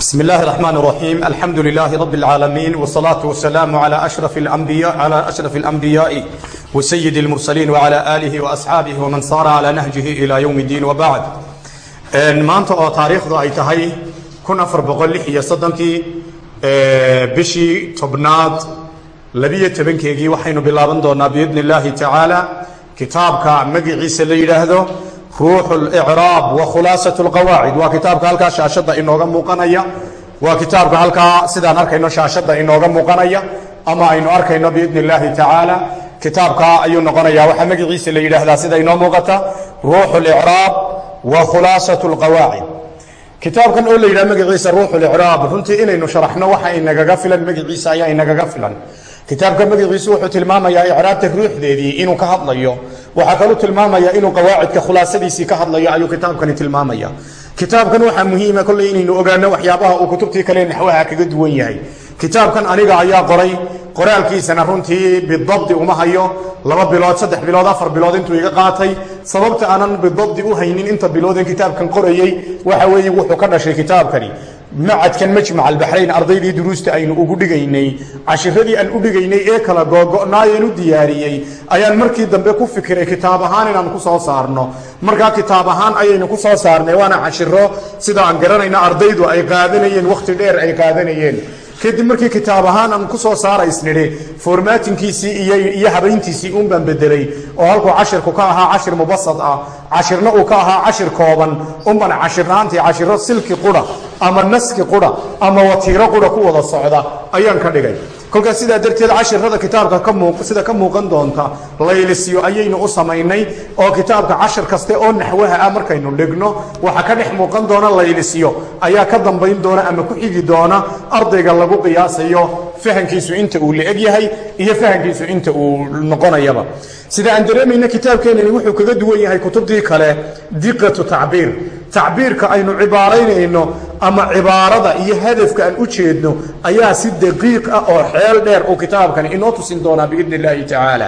بسم الله الرحمن الرحيم الحمد لله رب العالمين والصلاة والسلام على أشرف الأنبياء على أشرف الأنبياء وسيد المرسلين وعلى آله وأصحابه ومن صار على نهجه إلى يوم الدين وبعد maanta oo taariikhdu ay tahay kun afar boqol lix iyo soddonkii bishii tobnaad labiyo tobankeegii waxaynu bilaaban doonaa biidni illaahi tacaala kitaabka magiciisa la yidhaahdo ruuxu licraab wa khulaasat lqawaacid waa kitaabka halkaa shaashadda inooga muuqanaya. Waa kitaabka halkaa sidaan arkayno shaashadda inooga muuqanaya. Ama aynu arkayno biidni illaahi tacaala kitaabka ayuu noqonaya waxaa magiciisa la yidhaahdaa sida inoo muuqata. Ruuxu licraab wa khulaasat lqawaacid kitaabkan oo la yidhaha magaciisa ruuxu licraab runtii inaynu sharaxno waxa inagaga filan magaciisa ayaa inagaga filan. Kitaabka magaciisu wuxuu tilmaamayaa icraabta ruuxdeedii inuu ka hadlayo waxaa kaluu tilmaamaya inuu qawaacidka khulaasadiisii ka hadlayo ayuu kitaabkani tilmaamaya. Kitaabkan waxaa muhiima kolley inaynu ogaano waxyaabaha uu kutubtii kale naxwaha kaga duwan yahay. Kitaabkan aniga ayaa qoray qoraalkiisana runtii bidabdi uma hayo. Laba bilood saddex bilood afar bilood intuu iga qaatay. Sababta aanan bidabdi u haynin inta bilooden kitaabkan qorayey waxa weeye wuxuu ka dhashay kitaabkani macadkan majmac albaxrayn ardaydii duruusta aynu ugu dhigaynay cashiradii aan u dhigaynay ee kala googo'naayeen u diyaariyey ayaan markii dambe ku fikiray kitaab ahaan inaan ku soo saarno markaa kitaab ahaan ayaynu ku soo saarnay waana cashiro sida aan garanayna ardaydu ay qaadanayeen wakhti dheer ay qaadanayeen kadib markii kitaab ahaan aan ku soo saaraysnidhi formaatinkiisii iyo habayntiisii uun baan bedelay oo halkuu cashirku ka ahaa cashir mubasad ah cashirna uu ka ahaa cashir kooban unban cashirnaantii cashiro silki qura ama naski qura ama watiiro qura ku wada socda ayaan ka dhigay kolkaas sidaa darteed cashirada kitaabka sida ka muuqan doonta laylisyo ayaynu u samaynay oo kitaabka cashir kaste oo naxwaha ah markaynu dhigno waxa ka dhex muuqan doona laylisyo ayaa ka dambayn doona ama ku xigi doona ardayga lagu qiyaasayo fahankiisu inta uu la-eg yahay iyo fahankiisu inta uu noqonayaba. Sida aan dareemayna kitaabkeenani wuxuu kaga duwan yahay kutubtii kale diqatu tacbiir tacbiirka aynu cibaaraynayno ama cibaarada iyo hadafka aan u jeedno ayaa si daqiiq ah oo xeel dheer uu kitaabkani inoo tusin doonaa biidni illaahi tacaala.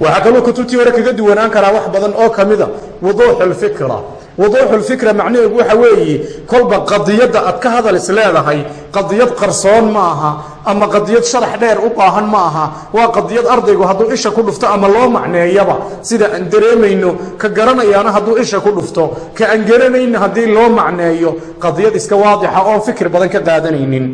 Waxaa kaloo kutubtii hore kaga duwanaan karaa wax badan oo ka mida wuduuxu lfikra wuduuxu lfikra macnaheedu waxa weeye kolba qadiyadda aad ka hadal is leedahay qadiyad qarsoon ma aha ama qadiyad sharax dheer u baahan ma aha waa qadiyad ardaygu hadduu isha ku dhufto ama loo macneeyaba. Sida aan dareemayno ka garanayaana hadduu isha ku dhufto ka aan garanayna haddii loo macneeyo qadiyad iska waadixa oon fikir badan ka qaadanaynin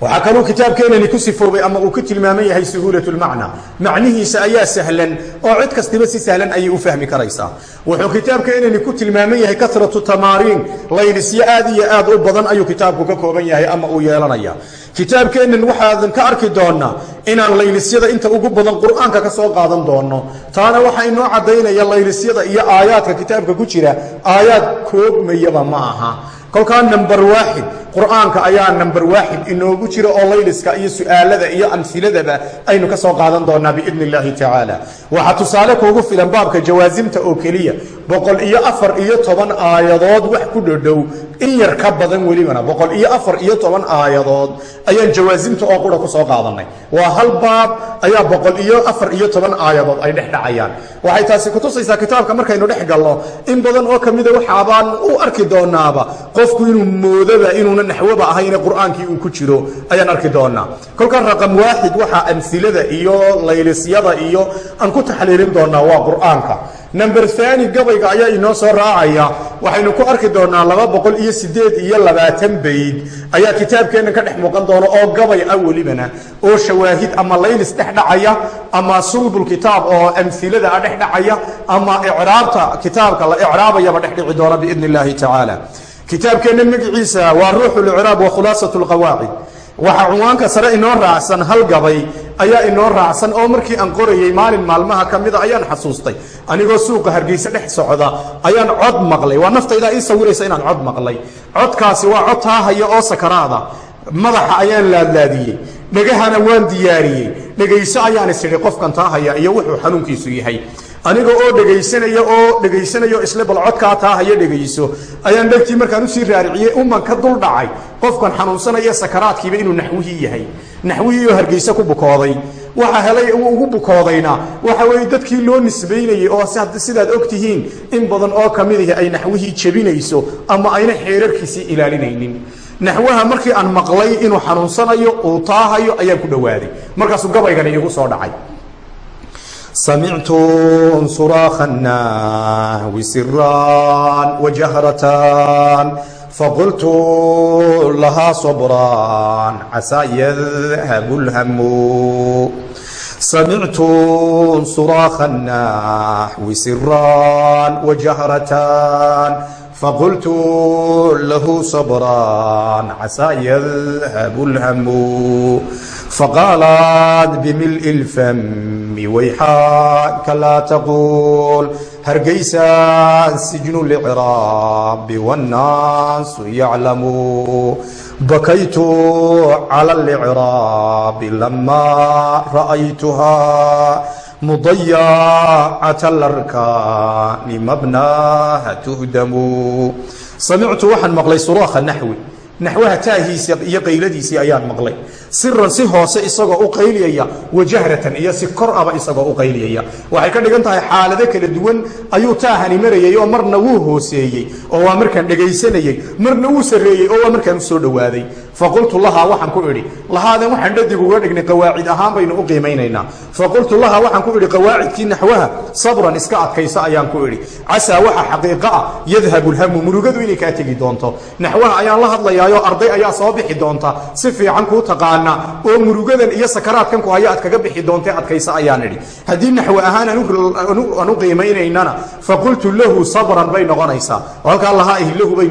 waxaa kaluu kitaabkeenani ku sifoobay ama uu ku tilmaaman yahay suhuulat lmacna macnihiisa ayaa sahlan oo cid kastiba si sahlan ayay u fahmi karaysaa. Wuxuu kitaabkeenani ku tilmaaman yahay karatu tamaariin. Laylisyo aad iyo aad u badan ayuu kitaabku ka kooban yahay ama uu yeelanaya. Kitaabkeennan waxaadan ka arki doonaa inaan laylisyada inta ugu badan qur'aanka ka soo qaadan doono taana waxaa inoo caddaynaya laylisyada iyo aayaadka kitaabka ku jira. Aayaad koogmayaba ma aha kolkaa number waaxid qur'aanka ayaa number waaxid inoogu jira oo layliska iyo su'aalada iyo amhiladaba aynu ka soo qaadan doonaa biidni illaahi tacaala waxaa tusaale kuugu filan baabka jawaasimta oo keliya boqol iyo afar iyo toban aayadood wax ku dhodhow. In yar ka badan welibana boqol iyo afar iyo toban aayadood. Ayaan jawaasimta oo qura ku soo qaadanay. Waa hal baab ayaa boqol iyo afar iyo toban aayadood ay dhex dhacayaan. Waxay taasi kutusaysaa kitaabka markaynu dhex galno. In badan oo kamida waxaabaan u arki doonaaba qofku inuu moodaba inuuna naxwoba ahayne qur'aankii uu ku jiro ayaan arki doonaa. Kolkaa raqam waaxid waxaa amhilada iyo laylisyada iyo aan ku taxliilin doonaa waa qur'aanka number ani gabayga ayaa inoo soo raacaya. Waxaynu ku arki doonaa laba boqol iyo sideed iyo labaatan bayd ayaa kitaabkeennan ka dhex muuqan doona oo gabay ah welibana. Oo shawaahid ama laylis dhex dhacaya ama sulbulkitaab oo amhilada ah dhex dhacaya ama icraabta kitaabka la icraabayaba dhex dhici doona biidni illaahi tacaala kitaabkeennan magiciisa waa ruuxu licraab wa khulaasat lqawaacid waxaa cunwaanka sare inoo raacsan hal gabay ayaa inoo raacsan oo markii aan qorayey maalin maalmaha ka mida ayaan xasuustay. Anigoo suuqa hargeyse dhex socda ayaan cod maqlay. Waa naftaydaa ii sawiraysa inaan cod maqlay. Codkaasi waa cod taahaya oo sakaraada madaxa ayaan laadlaadiyey. Dhegahana waan diyaariyey. Dhegayso ayaan isidhi qofkan taahaya iyo wuxuu xanuunkiisu yahay aniga oo dhegaysanaya oo dhegaysanayo isle bal codkaa taahaya dhegayso. Ayaan dhegtii markaan u sii raariciyey uman ka dul dhacay qofkan xanuunsanaya sakaraadkiiba inuu naxwihii yahay. Naxwihii oo hargeyse ku bukooday. Waxa helay ugu bukoodayna waxa weeye dadkii loo nisbaynayey oo sidaad og tihiin in badan oo ka mid ay naxwihii jebinayso ama ayna xeerarkiisii ilaalinaynin. Naxwaha markii aan maqlay inuu xanuunsanayo uu taahayo ayaan ku dhowaaday markaasuu gabaygani iigu soo dhacay samictu suraakhan nahwi siraan wajahratan faqultu lahaa sobraan casaa yadhabulhamu samictu suraakha nahwi siraan wajahratan faqultu lahu sabran casaa yadhabu lhamu faqaalat bimil'i lfami wayxaaka laa taquul hargeysa sijnu lciraabi wannaasu yaclamu bakaytu cala lciraabi lamaa ra'aytuha mudayacata larkaani mabnaha tuhdamu samictu waxaan maqlay suraakha naxwi naxwaha taahiisa iyo qayladiisii ayaan maqlay siran si hoose isagoo u qayliyaya wajahratan iyo si kor aba isagoo u qayliyaya waxay ka dhigan tahay xaalado kala duwan ayuu taahani marayay oo marna wuu hooseeyey oo waa markaan dhegaysanayey marna wuu sarreeyey oo waa markaan u soo dhowaaday faqultu lahaa waxaan ku idhi lahaadan waxaan dhadig uga dhignay qawaacid ahaan baynu u qiimaynaynaa faqultu lahaa waxaan ku idhi qawaacidkii naxwaha sabran iska adkayso ayaan ku idhi. Casaa waxa xaqiiqo ah yadhabu lhamu murugadu inay kaa tegi doonto. Naxwaha ayaan la hadlayaayo arday ayaa soo bixi doonta. Si fiican kuu taqaana oo murugadan iyo sakaraadkan ku haya aad kaga bixi doontae adkayso ayaan idhi. Haddii naxwe ahaan aan u qiimaynaynana faqultu lahu sabran bay noqonaysaa. Halkaa lahaa ihi lahu bay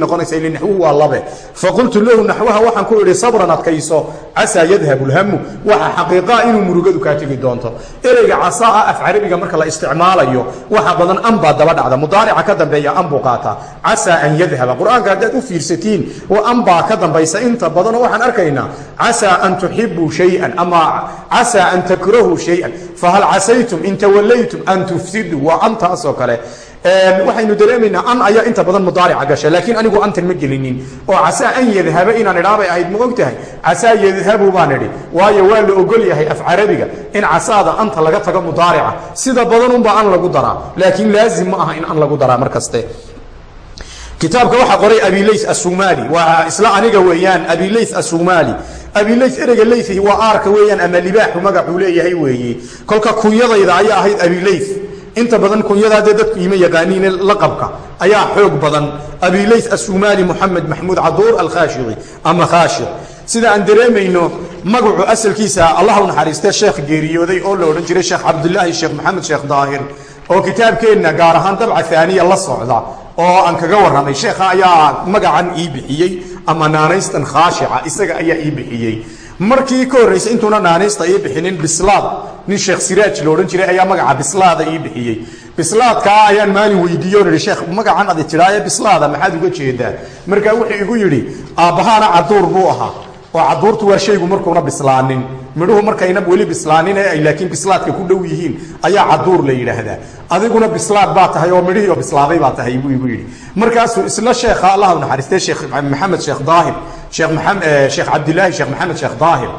idhi sabran adkayso casaa yadhabu lhamu waxa xaqiiqaa inuu murugadu kaa tegi doonto. Ereyga casaa ah af carabiga marka la isticmaalayo waxa badan an baa daba dhacda. Mudaarica ka dambeeya an buu qaataa casaa an yadhaba. Qur'aanka haddaad u fiirsatiin oo an ka dambaysa inta badanoo waxaan arkaynaa casaa an tuxibuu shayan ama casaa an takrahuu shayan. Fahal casaytum in tawallaytum an tufsiduu waa antaasoo kale waxaynu dareemaynaa an ayaa inta badan mudaarica gasha laakiin anigu antan ma gelinin. Oo casaa an yadhaba inaan idhaabay ahayd ma og tahay casaa yadhabu baan idhi. Waayo waa la ogol yahay af carabiga in casaada anta laga tago mudaarica. Sida badanunbaa an lagu daraa laakiin laazim ma aha in an lagu daraa mar kaste kitaabka waxaa qoray abiley asumali waa isla aniga weeyaan abiley asumali abiley ereyga ley waa aarka weeyaan ama libaaxu magacuu leeyahay weeye. Kolka kunyadayda ayaa ahayd abiley inta badan kunyadaa dee dadku ima yaqaaniine laqabka ayaa xoog badan. Abiley asumali moxamed maxmuud caduur alkhaashici ama khaashi sida aan dareemayno magacu asalkiisa allah u sheekh geeriyooday oo la odhan jiray sheekh cabdulaahi sheekh maxamed sheekh daahir oo kitaabkeenna gaar ahaan dabca aaniya la socda oo aan kaga warramay sheekha ayaa magacan ii bixiyey ama naanaystan khaashica isaga ayaa ii bixiyey markii ka horraysay intuuna naanaysta ii bixinin bislaad nin sheekh siraaj lo odhan jiray ayaa magaca bislaada ii bixiyey. Bislaadkaa ayaan maalin weydiiye on ihi sheekh magacan adi tidhaaye bislaada maxaad uga jeedaa? Markaa wuxuu igu yidhi aabbahaana caduur buu ahaa oo caduurtu waa shaygu markuuna bislaanin midhuhu markayna weli bislaanin ay laakiin bislaadka ku dhow yihiin ayaa caduur la yidhaahdaa. Adiguna bislaad baa tahay oo midhihii oo bislaaday baa tahay buu yidhi. Markaasuu isla sheekha allah u naxariistay sheekh maxamed sheekh daahir sheekh maxamed sheekh cabdilaahi sheekh maxamed sheekh daahir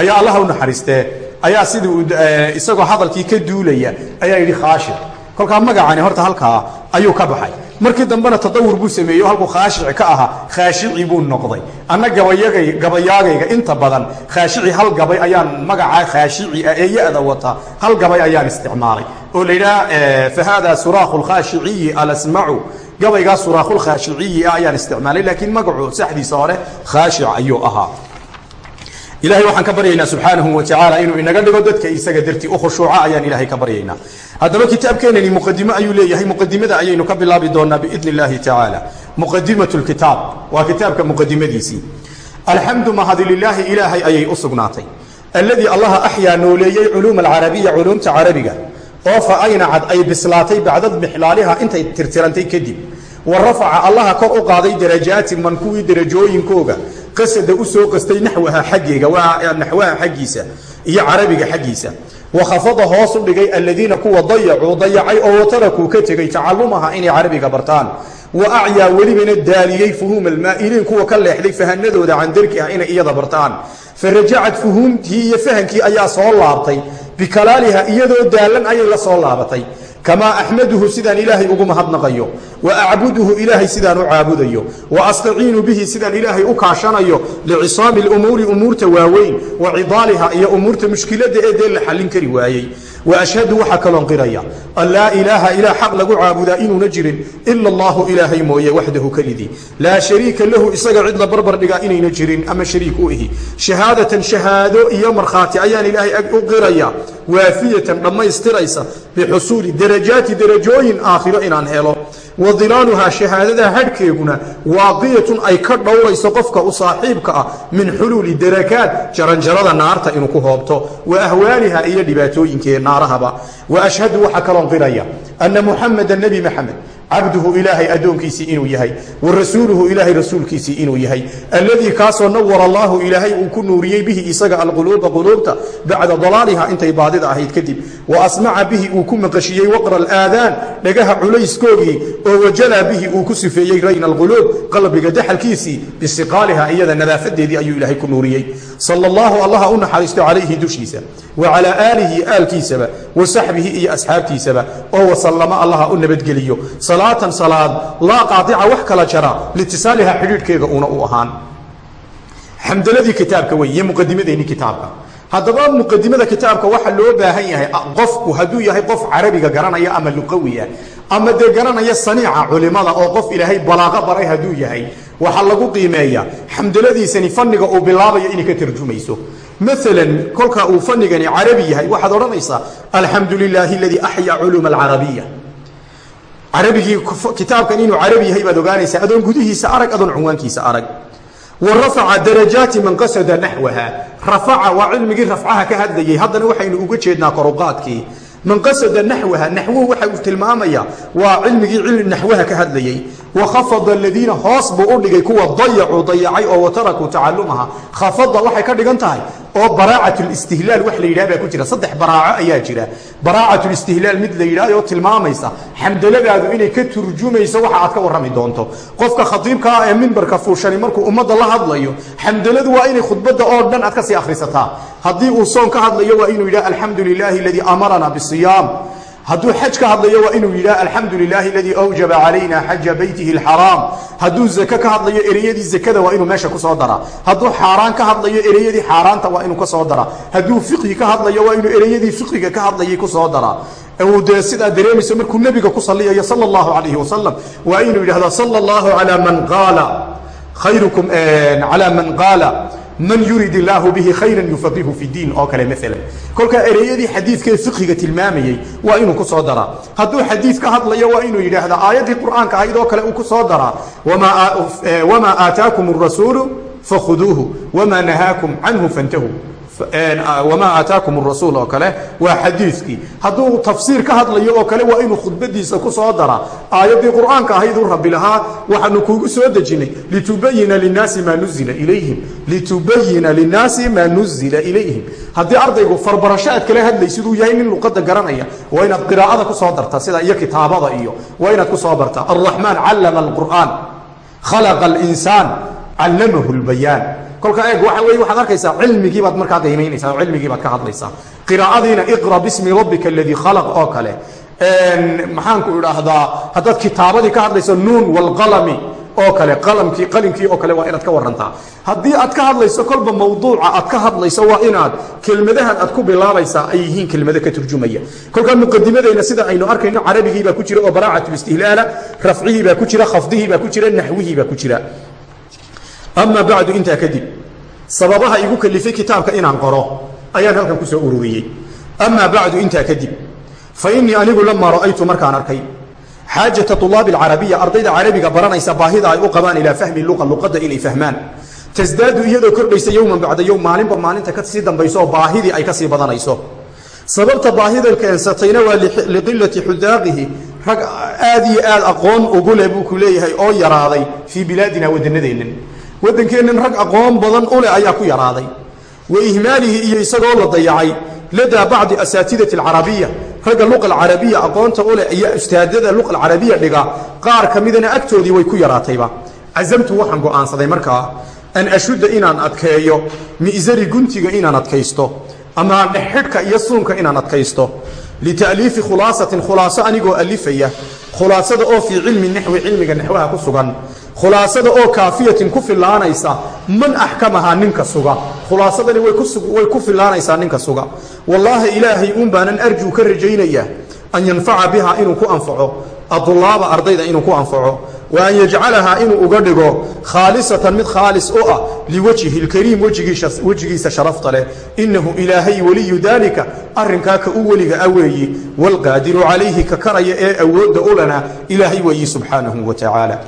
ayaa allah u naxariistee ayaa sidii isagoo hadalkii ka duulaya ayaa yidhi khaashir kolkaa magacani horta halkaa ayuu ka baxay markii dambena tadawur buu sameeyo halkuu khaashici ka ahaa khaashici buu noqday. Anna gabayaagayga inta badan khaashici hal gabay ayaan magacaa khaashici ah wata hal gabay ayaan isticmaalay. Oo la yidhaha fa hada suraakhu lkhaashiciyi alasmacu gabaygaa suraakhu lkhaashiciyi ah ayaan isticmaalay laakiin magacu saxdiisa hore khaashic ayuu ahaa. Ilahay waxaan ka baryaynaa subxaanahu watacaala inuu inaga dhigo dadka isaga dartii u khushuuca ayaan ilahay ka baryaynaa haddaba kitaabkeenani muqadimo ayuu leeyahay. Muqadimada ayaynu ka bilaabi doonaa biidn اllahi tacaala. Muqadimat lkitaab waa kitaabka muqadimadiisii alxamdu mahadi ilaahay ayay u sugnaatay. Alladii allaha axyaa nooleeyey culuuma alcarabiya culuumta carabiga. Oo fa aynacad ay bislaatay bacda mixlaaliha intay tirtirantay kadib. Wa rafaca allaha kor u qaaday darajaati man kuwii derajooyinkooga qasada u soo qastay naxwaha xaggeega naxwaha xaggiisa iyo carabiga xaggiisa wakhafada hoos u dhigay aladiina kuwa dayacuu dayacay oo watarakuu ka tegey tacalumaha inay carabiga bartaan wa acyaa welibana daaliyey fuhuuma almaa'iliin kuwa ka leexday fahanadooda can darki ah inay iyada bartaan fa rajacad fuhuumtii iyo fahankii ayaa soo laabtay bikalaaliha iyadoo daalan ayay la soo laabatay kamaa axmaduhu sidaan ilaahay ugu mahadnaqayo wa acbuduhu ilaahay sidaan u caabudayo wa astaciinu bihi sidaan ilaahay u kaashanayo licisaami lumuuri umuurta waaweyn wa cidaaliha iyo umuurta mushkiladda ee dee la xallin kari waayey wa ashhadu waxaa kaloon qiraya an laa ilaaha ilaa xaq lagu caabudaa inuuna jirin ila allahu ilaahay mooye waxdahu kelidii laa shariika lahu isaga cid la barbar dhigaa inayna jirin ama shariik u ihi. Shahaadatan shahaado iyo markhaati ayaan ilaahay u qiraya waafiyatan dhammaystiraysa bixusuuli darajaati darajooyin aakhiro inaan helo wa dilaaluhaa shahaadada hadhkeeguna waaqiyatun ay ka dhowrayso qofka u saaxiibka ah min xuluuli darakaat jaranjarada naarta inuu ku hoobto. Wa ahwaaliha iyo dhibaatooyinkeeda naarahaba. Wa ashhadu waxaa kaloon qiraya anna muxameda nebi maxamed cabduhu ilaahay addoonkiisii inuu yahay wa rasuuluhu ilaahay rasuulkiisii inuu yahay. Alladii kaasoo nawara allaahu ilaahay uu ku nuuriyey bihi isaga alquluuba quluubta bacda dalaaliha intay baadida ahayd kadib wa asmaca bihi uu ku maqashiyey waqra alaadaan dhagaha culayskoogii oo wajalaa bihi uu ku sifeeyey rayna alquluub qalbiga daxalkiisii bisiqaaliha iyada nadaafadeedii ayuu ilaahay ku nuuriyey. Sala allahu allaha u naxariisto calayhi dushiisa wa calaa aalihi aalkiisaba wa saxbihi iyo asxaabtiisaba oo wasallama allaha u nabadgeliyo salaatan salaad laa qaatica wax kala jara liitisaaliha xidhiidhkeega uuna u ahaan. Xamdaladii kitaabka wey iyo muqadimadeenii kitaabka. Haddaba muqadimada kitaabka waxaa loo baahan yahay qofku hadduu yahay qof carabiga garanaya ama luqawiya ama dee garanaya saniica culimada oo qof ilaahay balaaqo baray hadduu yahay waxaa lagu qiimeeyaa xamdaladiisani fanniga uu bilaabayo inay ka tarjumayso. Maalan kolka uu fanigani carabi yahay waxaad odhanaysaa alxamdu lilaahi aladii axyaa culuuma alcarabiya carabigii kitaabkan inuu carabi yahay baad ogaanaysaa. Adoon gudihiisa arag adoon cunwaankiisa arag. Wa rafaca darajaati man qasada naxwaha rafaca waa cilmigii rafcaha ka hadlayay. Haddana waxaynu uga jeednaa koruqaadkii man qasada naxwaha naxwuhu waxa uu tilmaamaya waa cilmigii cilmi naxwaha ka hadlayey wakhafada aladiina hoos buu u dhigay kuwa dayacuu dayacay oo watarakuu tacalumaha khafada waxay ka dhigan tahay oo baraacat listihlaal wax la yidhah baa ku jira saddex baraaco ayaa jira baraacat listihlaal mid la yidhah oo tilmaamaysa xamdaladaadu inay ka turjumayso waxa aad ka warrami doonto qofka khatiibka ah ee mimbarka fuushani markuu ummadda la hadlayo xamdaladu waa inay khudbadda oo dhan aad ka sii akhrisataa haddii uu soon ka hadlayo waa inuu yidhah alxamdu lilaahi aladii amarana bisiyaam hadduu xaj ka hadlayo waa inuu yidhah alxamdu lilaahi aladii awjaba calayna xaja beytihi alxaraam. Hadduu zake ka hadlayo ereyadii zakada waa inuu meesha ku soo daraa hadduu xaaraan ka hadlayo ereyadii xaaraanta waa inuu ka soo daraa hadduu fiqhi ka hadlayo waa inuu ereyadii fiqhiga ka hadlayay ku soo daraa uu dee sidaa dareemayso markuu nebiga ku saliyayo sala allahu calayhi wasalam waa inuu yidhahdo sala allahu calaa man qaala khayrukum calaa man qaala man yurid illaahu bihi khayran yufaqihu fi diin oo kale maalan kolkaa ereyadii xadiidkaee fiqhiga tilmaamayey waa inuu ku soo daraa. Hadduu xadiid ka hadlayo waa inuu yidhaahdaa aayaddii qur'aanka ahayd oo kale uu ku soo daraa. Wamaa aataakum arasuulu fakhuduuhu wamaa nahaakum canhu fantahuu wamaa aataakum rasuul oo kale waa xadiidkii hadduu tafsiir ka hadlayo oo kale waa inuu khudbadiisa ku soo daraa aayaddii qur'aanka ahayduu rabbi lahaa waxaanu kuugu soo dejinay litubayina linaasi maa nuzila ilayhim. Litubayina linnaasi maa nuzila ilayhim. Haddii ardaygu farbarasho kala hadlaysiduu yahay nin luqadda garanaya waa inaad qiraa'ada ku soo darta sida iyo kitaabada iyo waa inaad ku soo barta. Alraxmaan callama alqur'aan. Khalaqa alinsaan callamahu lbayaan kolka eeg waxa wey waxaad arkaysaa cilmigii baad markaa qiimaynaysaa oo cilmigii baad ka hadlaysaa. Qiraa'adiina iqra bismi rabbika aladii khalaq oo kale. Maxaanku idhaahdaa haddaad kitaabadii ka hadlayso nuun walqalami oo kale qalamkii qalimkii oo kale waa inaad ka warantaa haddii aad ka hadlayso kolba mawduuca aad ka hadlayso waa inaad kelmadahan aad ku bilaabaysaa ay yihiin kelmado ka turjumaya. Kolkaa muqadimadeyna sida aynu arkayno carabigii baa ku jira oo baraacatlistihnaala rafcihii baa ku jira khafdihii baa ku jira naxwihii baa ku jira ama bacdu intaa kadib sababaha igu kalifay kitaabka inaan qoro ayaan halkan ku soo ururiyey. Amaa bacdu intaa kadib fa innii anigu lamaa ra'aytu markaan arkay xaajata طulaabi alcarabiya ardayda carabiga baranaysa baahida ay u qabaan ilaa fahmi luqa luqadda inay fahmaan. Tasdaadu iyadoo kordhaysa yowman bacda yowm maalinba maalinta ka sii dambayso oo baahidii ay ka sii badanayso. Sababta baahidan keensatayna waa liqilati xudaaqihi rag aad iyo aad aqoon ugu leh buu ku leeyahay oo yaraaday fii bilaadina wadannadeennan waddankeennan rag aqoon badan u leh ayaa ku yaraaday. Wa ihmaalihi iyo isagoo la dayacay. Ladaa bacdi asaatidati alcarabiya. Ragga luqa alcarabiya aqoonta u leh iyo ustaadada luqa alcarabiya dhiga. Qaar ka midana agtoodii way ku yaraatayba. Casamtu waxaan go'aansaday markaa an ashudda inaan adkeeyo mi'sari guntiga inaan adkaysto ama dhexxidhka iyo suunka inaan adkaysto. Lita'liifi khulaasatin khulaaso anigoo alifaya khulaasada oo fii cilmi naxwi cilmiga naxwaha ku sugan khulaasada oo kaafiyatin ku filaanaysa man axkamahaa ninka suga. Khulaasadani way ku filaanaysaa ninka suga. Wallaahi ilaahay uun baanan arjuu ka rajaynaya an yanfaca bihaa inuu ku anfaco adulaaba ardayda inuu ku anfaco wa an yajcalahaa inuu uga dhigo khaalisatan mid khaalis u ah liwajhi lkariim wejigiisa sharafta leh. Innahu ilaahay weliyu daalika arrinkaa ka u weliga a weeyi. Waalqaadiru calayhi ka karaya ee awoodda ulana ilaahay weeyi subxaanahu wa tacaala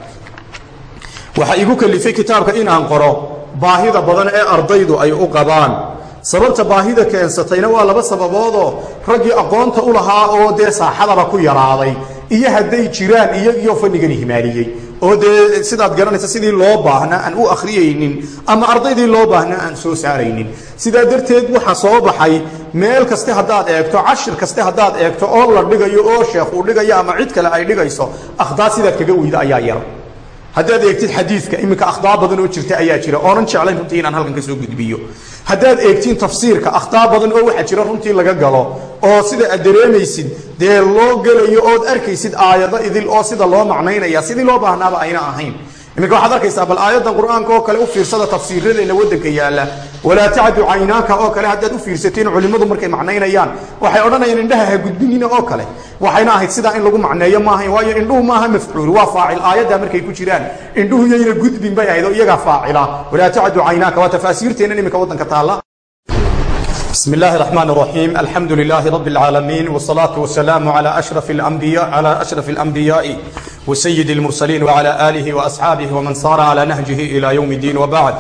waxaa igu kalifay kitaabka inaan qoro baahida badan ee ardaydu ay u qabaan. Sababta baahida keensatayna waa laba sababoodoo raggii aqoonta u lahaa oo dee saaxadaba ku yaraaday iyo hadday jiraan iyagiyo fannigan himaaliyey oo dee sidaad garanaysa sidii loo baahnaa aan u akhriyaynin ama ardaydii loo baahnaa aan soo saaraynin. Sidaa darteed waxaa soo baxay meel kaste haddaad eegto cashir kaste haddaad eegto oo la dhigayo oo sheekh uu dhigayo ama cid kale ay dhigayso akhdaar sidaad kaga weyda ayaa yar haddaad eegtid xadiidka iminka akhdaar badan oo jirta ayaa jira. Oonan jeclayn runtii inaan halkan ka soo gudbiyo. Haddaad eegtiin tafsiirka akhtaar badan oo waxaa jira runtii laga galo. Oo sida aad dareemaysid dee loo gelayo ood arkaysid aayado idil oo sida loo macnaynaya sidii loo baahnaaba ayna ahayn iminka waxaad arkaysaa bal aayaddan qur'aanka oo kale u fiirsada tafsiiradeenna waddanka yaalla. Walaa tacdu caynaaka oo kale haddaad u fiirsatiin culimmadu markay macnaynayaan. Waxay odhanayaan indhaha ha gudbinina oo kale. Waxayna ahayd sidaa in lagu macneeyo maahayn waayo indhuhu maaha mafcuul waa faacil. Aayaddaa markay ku jiraan indhuhu yayna gudbin bay ahayd oo iyagaa faacila. Walaa tacdu caynaaka waa tafaasiirteennan iminka waddanka taalla بسم الله الرحمن الرحيم الحمد لله رب العالمين والصلاة والسلام على أشرف الأنبياء على أشرف الأنبياء وسيد المرسلين وعلى آله وأصحابه ومن صار على نهجه إلى يوم الدين وبعد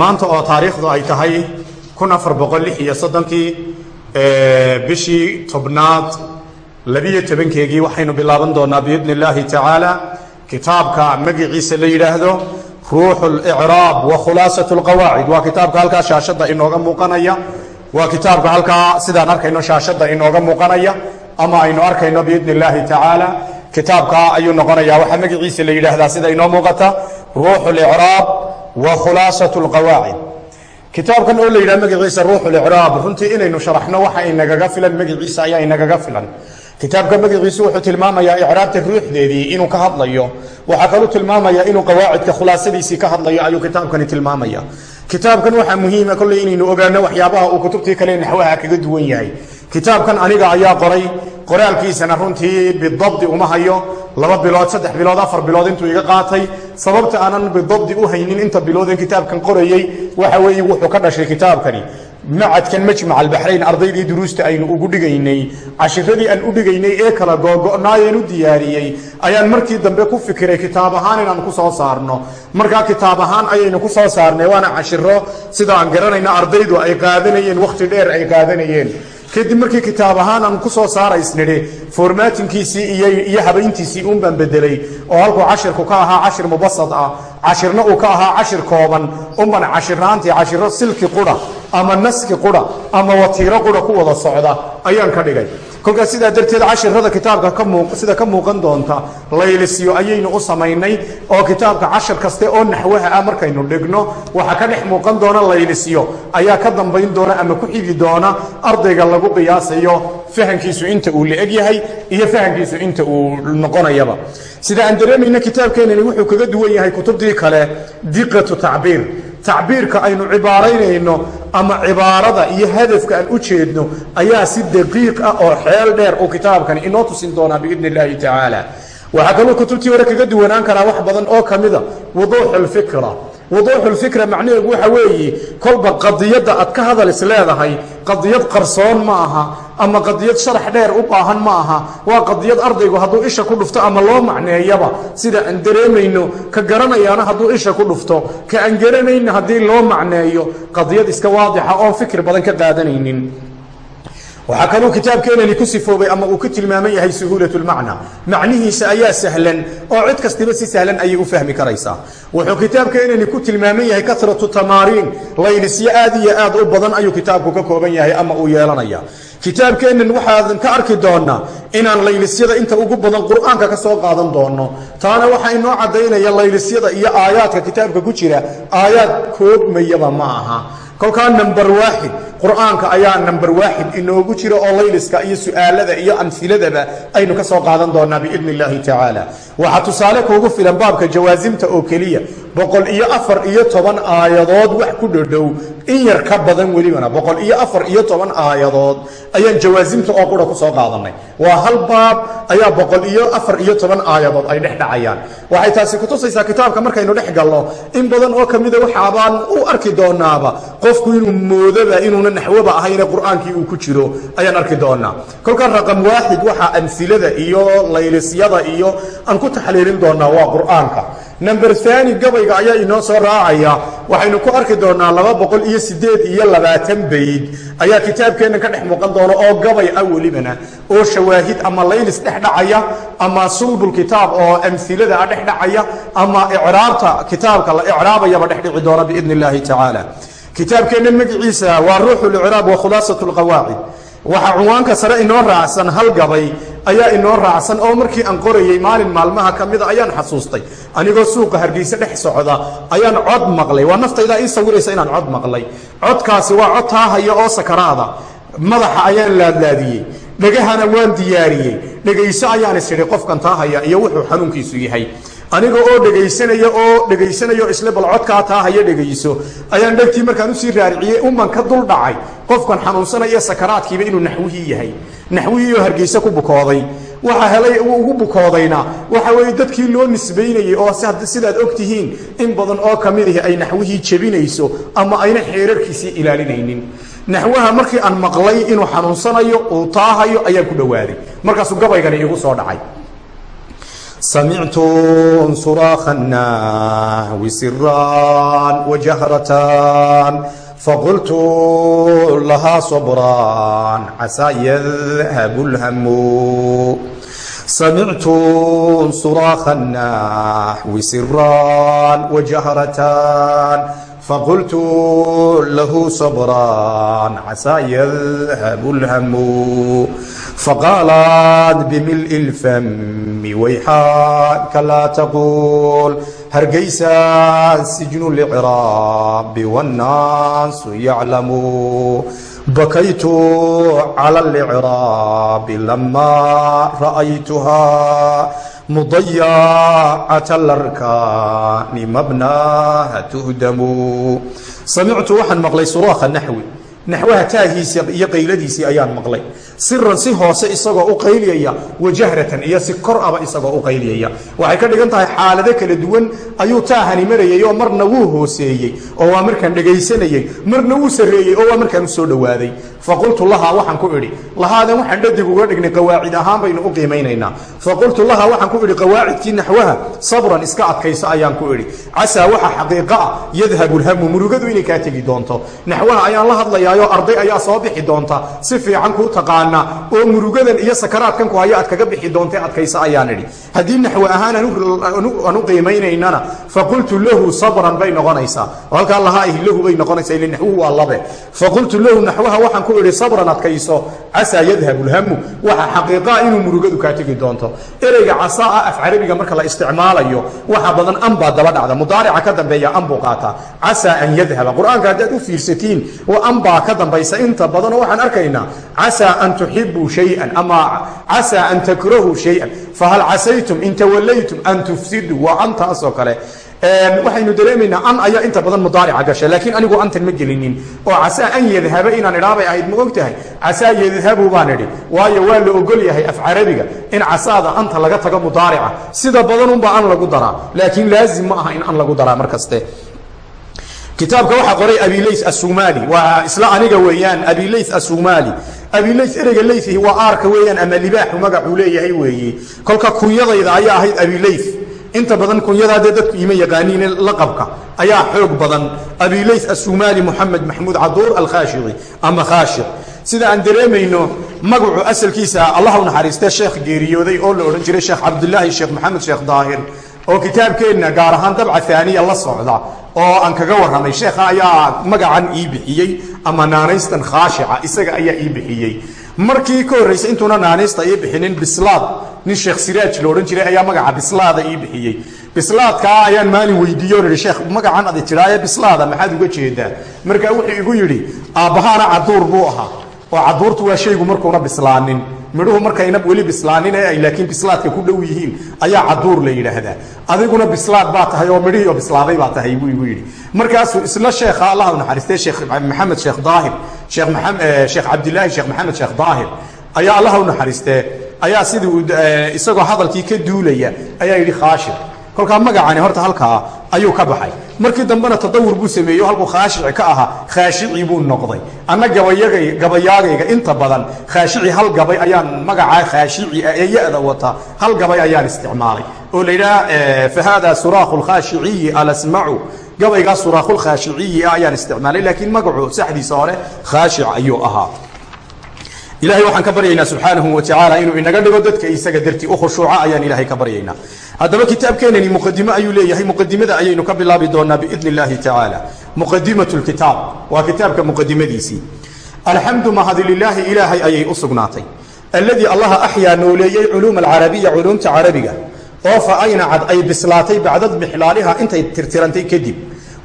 maanta oo taariikhdu ay tahay kun afar boqol lix iyo soddonkii bishii tobnaad labiyo tobankeegii waxaynu bilaaban doonaa biidni illaahi tacaala kitaabka magiciisa la yidhaahdo ruuxu licraab wa khulaasat lqawaacid waa kitaabka halkaa shaashadda inooga muuqanaya. Waa kitaabka halkaa sidaan arkayno shaashadda inooga muuqanaya. Ama aynu arkayno biidni illaahi tacaala. Kitaabka ayuu noqonaya waxaa magiciisa la yidhaahdaa sida inoo muuqata. Ruuxu licraab wa khulaasat lqawaacid kitaabkan oo la yidhaha magaciisa ruuxu licraab runtii inaynu sharaxno waxa inagaga filan magaciisa ayaa inagaga filan kitaabka magaciisu wuxuu tilmaamayaa icraabta ruuxdeedii inuu ka hadlayo. Waxaa kaluu tilmaamaya inuu qawaacidka khulaasadiisii ka hadlayo ayuu kitaabkani tilmaamaya. Kitaabkan waxaa muhiima kolley inaynu ogaano waxyaabaha uu kutubtii kale naxwaha kaga duwan yahay. Kitaabkan aniga ayaa qoray. Qoraalkiisana runtii bidabdi uma hayo. Laba bilood saddex bilood afar bilood intuu iga qaatay. Sababta aanan bidabdi u haynin inta bilooden kitaabkan qorayey waxa weeye wuxuu ka dhashay kitaabkani macadkan majmac albaxrayn ardaydii duruusta aynu ugu dhigaynay cashiradii aan u dhigaynay ee kala googo'naayeen u diyaariyey ayaan markii dambe ku fikiray kitaab ahaan inaan ku soo saarno markaa kitaab ahaan ayaynu ku soo saarnay waana cashiro sida aan garanayna ardaydu ay qaadanayeen wakhti dheer ay qaadanayeen kadib markii kitaab ahaan aan ku soo saaraysnidhi formatinkiisii iyo habayntiisii uun baan bedelay oo halkuu cashirku ka ahaa cashir mubasad ah cashirna uu ka ahaa cashir kooban unban cashiraantii cashiro silki qura ama naski qura ama watiiro qura ku wada socda ayaan ka dhigay. Kolkaas sidaa darteed cashirada kitaabka sida ka muuqan doonta laylisyo ayaynu u samaynay oo kitaabka cashir kaste oo naxwaha ah markaynu dhigno waxa ka dhex muuqan doona laylisyo ayaa ka dambayn doona ama ku xigi doona ardayga lagu qiyaasayo fahankiisu inta uu la-eg yahay iyo fahankiisu inta uu noqonayaba. Sida aan dareemayna kitaabkeenani wuxuu kaga duwan yahay kutubtii kale diqatu tacbiir tacbiirka aynu cibaaraynayno ama cibaarada iyo hadafka aan u jeedno ayaa si daqiiq ah oo xeel dheer uu kitaabkani inoo tusin doonaa biidni illaahi tacaala. Waxaa kaloo kutubtii hore kaga duwanaan karaa wax badan oo ka mida wuduuxu lfikra wuduuxu lfikra macnaheedu waxa weeye kolba qadiyadda aad ka hadal is leedahay qadiyad qarsoon ma aha ama qadiyad sharax dheer u baahan ma aha waa qadiyad ardaygu hadduu isha ku dhufto ama loo macneeyaba. Sida aan dareemayno ka garanayaana hadduu isha ku dhufto ka aan garanayna haddii loo macneeyo qadiyad iska waadixa oon fikir badan ka qaadanaynin waxaa kaluu kitaabkeenani ku sifoobay ama uu ku tilmaaman yahay suhuulat lmacna macnihiisa ayaa sahlan oo cid kastiba si sahlan ayay u fahmi karaysaa wuxuu kitaabkeenani ku tilmaaman yahay kasratu tamaariin laylisyo aad iyo aad u badan ayuu kitaabku ka kooban yahay ama uu yeelanaya. Kitaabkeennan waxaadan ka arki doonaa inaan laylisyada inta ugu badan qur'aanka ka soo qaadan doono taana waxaa inoo caddaynaya laylisyada iyo aayaadka kitaabka ku jira. Aayaad koobmayaba ma aha kolkaa number waaxid qur'aanka ayaa number waaxid inoogu jira oo layliska iyo su'aalada iyo amhiladaba aynu ka soo qaadan doonaa biidni illaahi tacaala waxaa tusaale kuugu filan baabka jawaasimta oo keliya boqol iyo afar iyo toban aayadood wax ku dhodhow in yar ka badan welibana boqol iyo afar iyo toban aayadood. Ayaan jawaasimta oo qura ku soo qaadanay. Waa hal baab ayaa boqol iyo afar iyo toban aayadood ay dhex dhacayaan. Waxay taasi kutusaysaa kitaabka markaynu dhex galno. In badan oo ka mida waxaabaan u arki doonaaba qofku inuu moodoba inuuna naxwoba ahayne qur'aankii uu ku jiro ayaan arki doonaa. Kolkaa raqam waaxid waxaa amsilada iyo laylisyada iyo aan ku taxliilin doonaa waa qur'aanka number ani gabayga ayaa inoo soo raacaya. Waxaynu ku arki doonaa laba boqol iyo sideed iyo labaatan bayd ayaa kitaabkeennan ka dhex muuqan doona oo gabay ah welibana. Oo shawaahid ama laylis dhex dhacaya ama sulbulkitaab oo amhilada ah dhex dhacaya ama icraabta kitaabka la icraabayaba dhex dhici doona biidni illaahi tacaala kitaabkeennan magaciisa waa ruuxu licraab wa khulaasat lqawaacid waxaa cunwaanka sare inoo raacsan hal gabay ayaa inoo raacsan oo markii aan qorayey maalin maalmaha ka mida ayaan xasuustay. Anigoo suuqa hargeyse dhex socda ayaan cod maqlay. Waa naftaydaa ii sawiraysa inaan cod maqlay. Codkaasi waa cod taahaya oo sakaraada. Madaxa ayaan laadlaadiyey. Dhegahana waan diyaariyey. Dhegayso ayaan isidhi qofkan taahaya iyo wuxuu xanuunkiisu yahay aniga oo dhegaysanaya oo dhegaysanayo isle bal codkaa taahaya dhegayso. Ayaan dhegtii markaan u sii raariciyey uman ka dul dhacay. Qofkan xanuunsanaya sakaraadkiiba inuu naxwihii yahay. Naxwihii oo ku bukooday. Waxa helay ugu bukoodayna. Waxa weeye dadkii loo nisbaynayey oo sidaad og in badan oo ka mid ay naxwihii jebinayso ama ayna xeerarkiisii ilaalinaynin. Naxwaha markii aan maqlay inuu xanuunsanayo uu taahayo ayaan ku dhowaaday markaasuu gabaygani igu soo dhacay samictu suraakha nahwi siraan wajahrataan faqultu lahaa sabraan casaa yadhabu lhamu samictu suraakha nahwi siraan wajahrataan faqultu lahu sabraan casaa yadhabu lhamu faqaalaad bimil'i lfami wayxaaka laa taquul hargaysa sijnu licraabi wannaasu yaclamu bakaytu cala alicraabi lamaa ra'aytuhaa mudayacata larkaani mabnaaha tuhdamu. Samictu waxaan maqlay suraakha naxwi naxwaha taahiisa iyo qayladiisii ayaan maqlay. Siran si hoose isagoo u qayliyaya wajahratan iyo si kor aba isagoo u qayliyaya. Waxay ka dhigan tahay xaalado kala duwan ayuu taahani marayay oo marna wuu hooseeyey oo waa markaan dhegaysanayey marna wuu sarreeyey oo waa markaan u soo dhowaaday faqultu lahaa waxaan ku idhi lahaadan waxaan dhadig uga dhignay qawaacid ahaan baynu u qiimaynaynaa faqultu lahaa waxaan ku idhi qawaacidkii naxwaha sabran iska adkayso ayaan ku idhi. Casaa waxa xaqiiqa ah yadhabu lhamu murugadu inay kaa tegi doonto. Naxwaha ayaan la hadlayaayo arday ayaa soo bixi doonta. Si fiican kuu taqaana oo murugadan iyo sakaraadkan ku hayo aad kaga bixi doonta adkayso ayaan idhi. Haddii naxwe ahaan aan u qiimaynaynana faqultu lahu sabran bay noqonaysaa halkaa lahaa ihi lahu bay noqonaysaa ile naxwuhu waa faqultu lahu naxwaha waxaan ku idhi sabran adkayso casaa yadhabu lhamu. Waxa xaqiiqaa inuu murugadu kaa tegi doonto. Ereyga casaa ah af carabiga marka la isticmaalayo waxa badan an baa daba dhacda mudaarica ka dambeeya an buu qaataa. Casaa an yadhaba. Qur'aanka haddaad u fiirsatiin oo an baa ka dambaysa. Inta badanoo waxaan arkaynaa casaa an tuxibuu shayan ama casaa an takrahuu shayan. Fahal casaytum in tawallaytum an tufsiduu? Waa antaasoo kale. Waxaynu dareemaynaa an ayaa inta badan mudaarica gasha laakiin anigu antan ma gelinin. Oo casaa an yadhaba inaan idhaabay ahayd ma og tahay casaa yadhabu baan idhi. Waayo waa la ogol yahay af carabiga in casaada anta laga tago mudaarica sida badanunbaa an lagu daraa laakiin laazim ma aha in an lagu daraa mar kitaabka waxaa qoray abilays asumali waa isla aniga weeyaan abilays asumali abilays ereyga layhi waa aarka weeyaan ama libaaxu magacuu leeyahay weeye. Kolka kunyadayda ayaa ahayd abilays inta badan kunyadaa dee dadku ima yaqaaniin laqabka ayaa xoog badan. Abilays asumali moxamed maxmuud caduur alkhaashidi ama khaashid sida aan dareemayno magacu asalkiisa allah naxariistee sheekh geeriyooday oo la odhan jiray sheekh cabdulaahi sheekh maxamed sheekh daahir oo kitaabkeenna gaar ahaan dabca aaniya la socda oo aan kaga warramay sheekha ayaa magacan ii bixiyey ama naanaystan khaashica isaga ayaa ii bixiyey. Markii ka horraysay intuuna naanaysta ii bixinin bislaad nin sheekh siraaj la odhan jiray ayaa magaca bislaada ii bixiyey. Bislaadkaa ayaan maalin weydiiye on ihi sheekh magacan adi tidhaaye bislaada maxaad uga jeedaa? Markaa wuxuu igu yidhi aabbahaana caduur buu ahaa oo caduurtu waa shaygu markuuna bislaanin midhuhu markayna weli bislaanin ay laakiin bislaadka ku dhow yihiin ayaa caduur la yidhaahdaa. Adiguna bislaad baa tahay oo midhihii oo bislaaday baa tahay buu igu yidhi. Markaasuu isla sheekha allah u naxariistay sheekh maxamed sheekh daahir sheekh maxamed sheekh cabdilaahi sheekh maxamed sheekh daahir ayaa allah u naxariistee ayaa sidii uu isagoo hadalkii ka duulaya ayaa yidhi khaashir kolkaa magacani horta halkaa ayuu ka baxay. Markii dambena tadawur buu sameeyo halkuu khaashici ka ahaa khaashicii buu noqday. Anna gabayaagayga inta badan khaashici hal gabay ayaan magacaa khaashici ee ya-da wata hal gabay ayaan isticmaalay. Oo la yidhaha fa hada suraakhu lkhaashiciyi alasmacu gabaygaa suraakhu lkhaashiciyi ayaan isticmaalay laakiin magacu saxdiisa hore khaashic ayuu ahaa. Ilahay waxaan ka baryaynaa subxaanahu watacaala inuu inaga dhigo dadka isaga dartii u khushuuca ayaan ilahay ka baryaynaa haddaba kitaabkeenani muqadimo ayuu leeyahay. Muqadimada ayaynu ka bilaabi doonaa biidni اllahi tacaala muqadimatu lkitaab waa kitaabka muqadimadiisii alxamdu mahadi ilaahay ayay u sugnaatay. Alladii allaha axyaa nooleeyey culuuma alcarabiya culuumta carabiga. Oo fa ayna cad ay bislaatay bacda bixlaaliha intay tirtirantay kadib.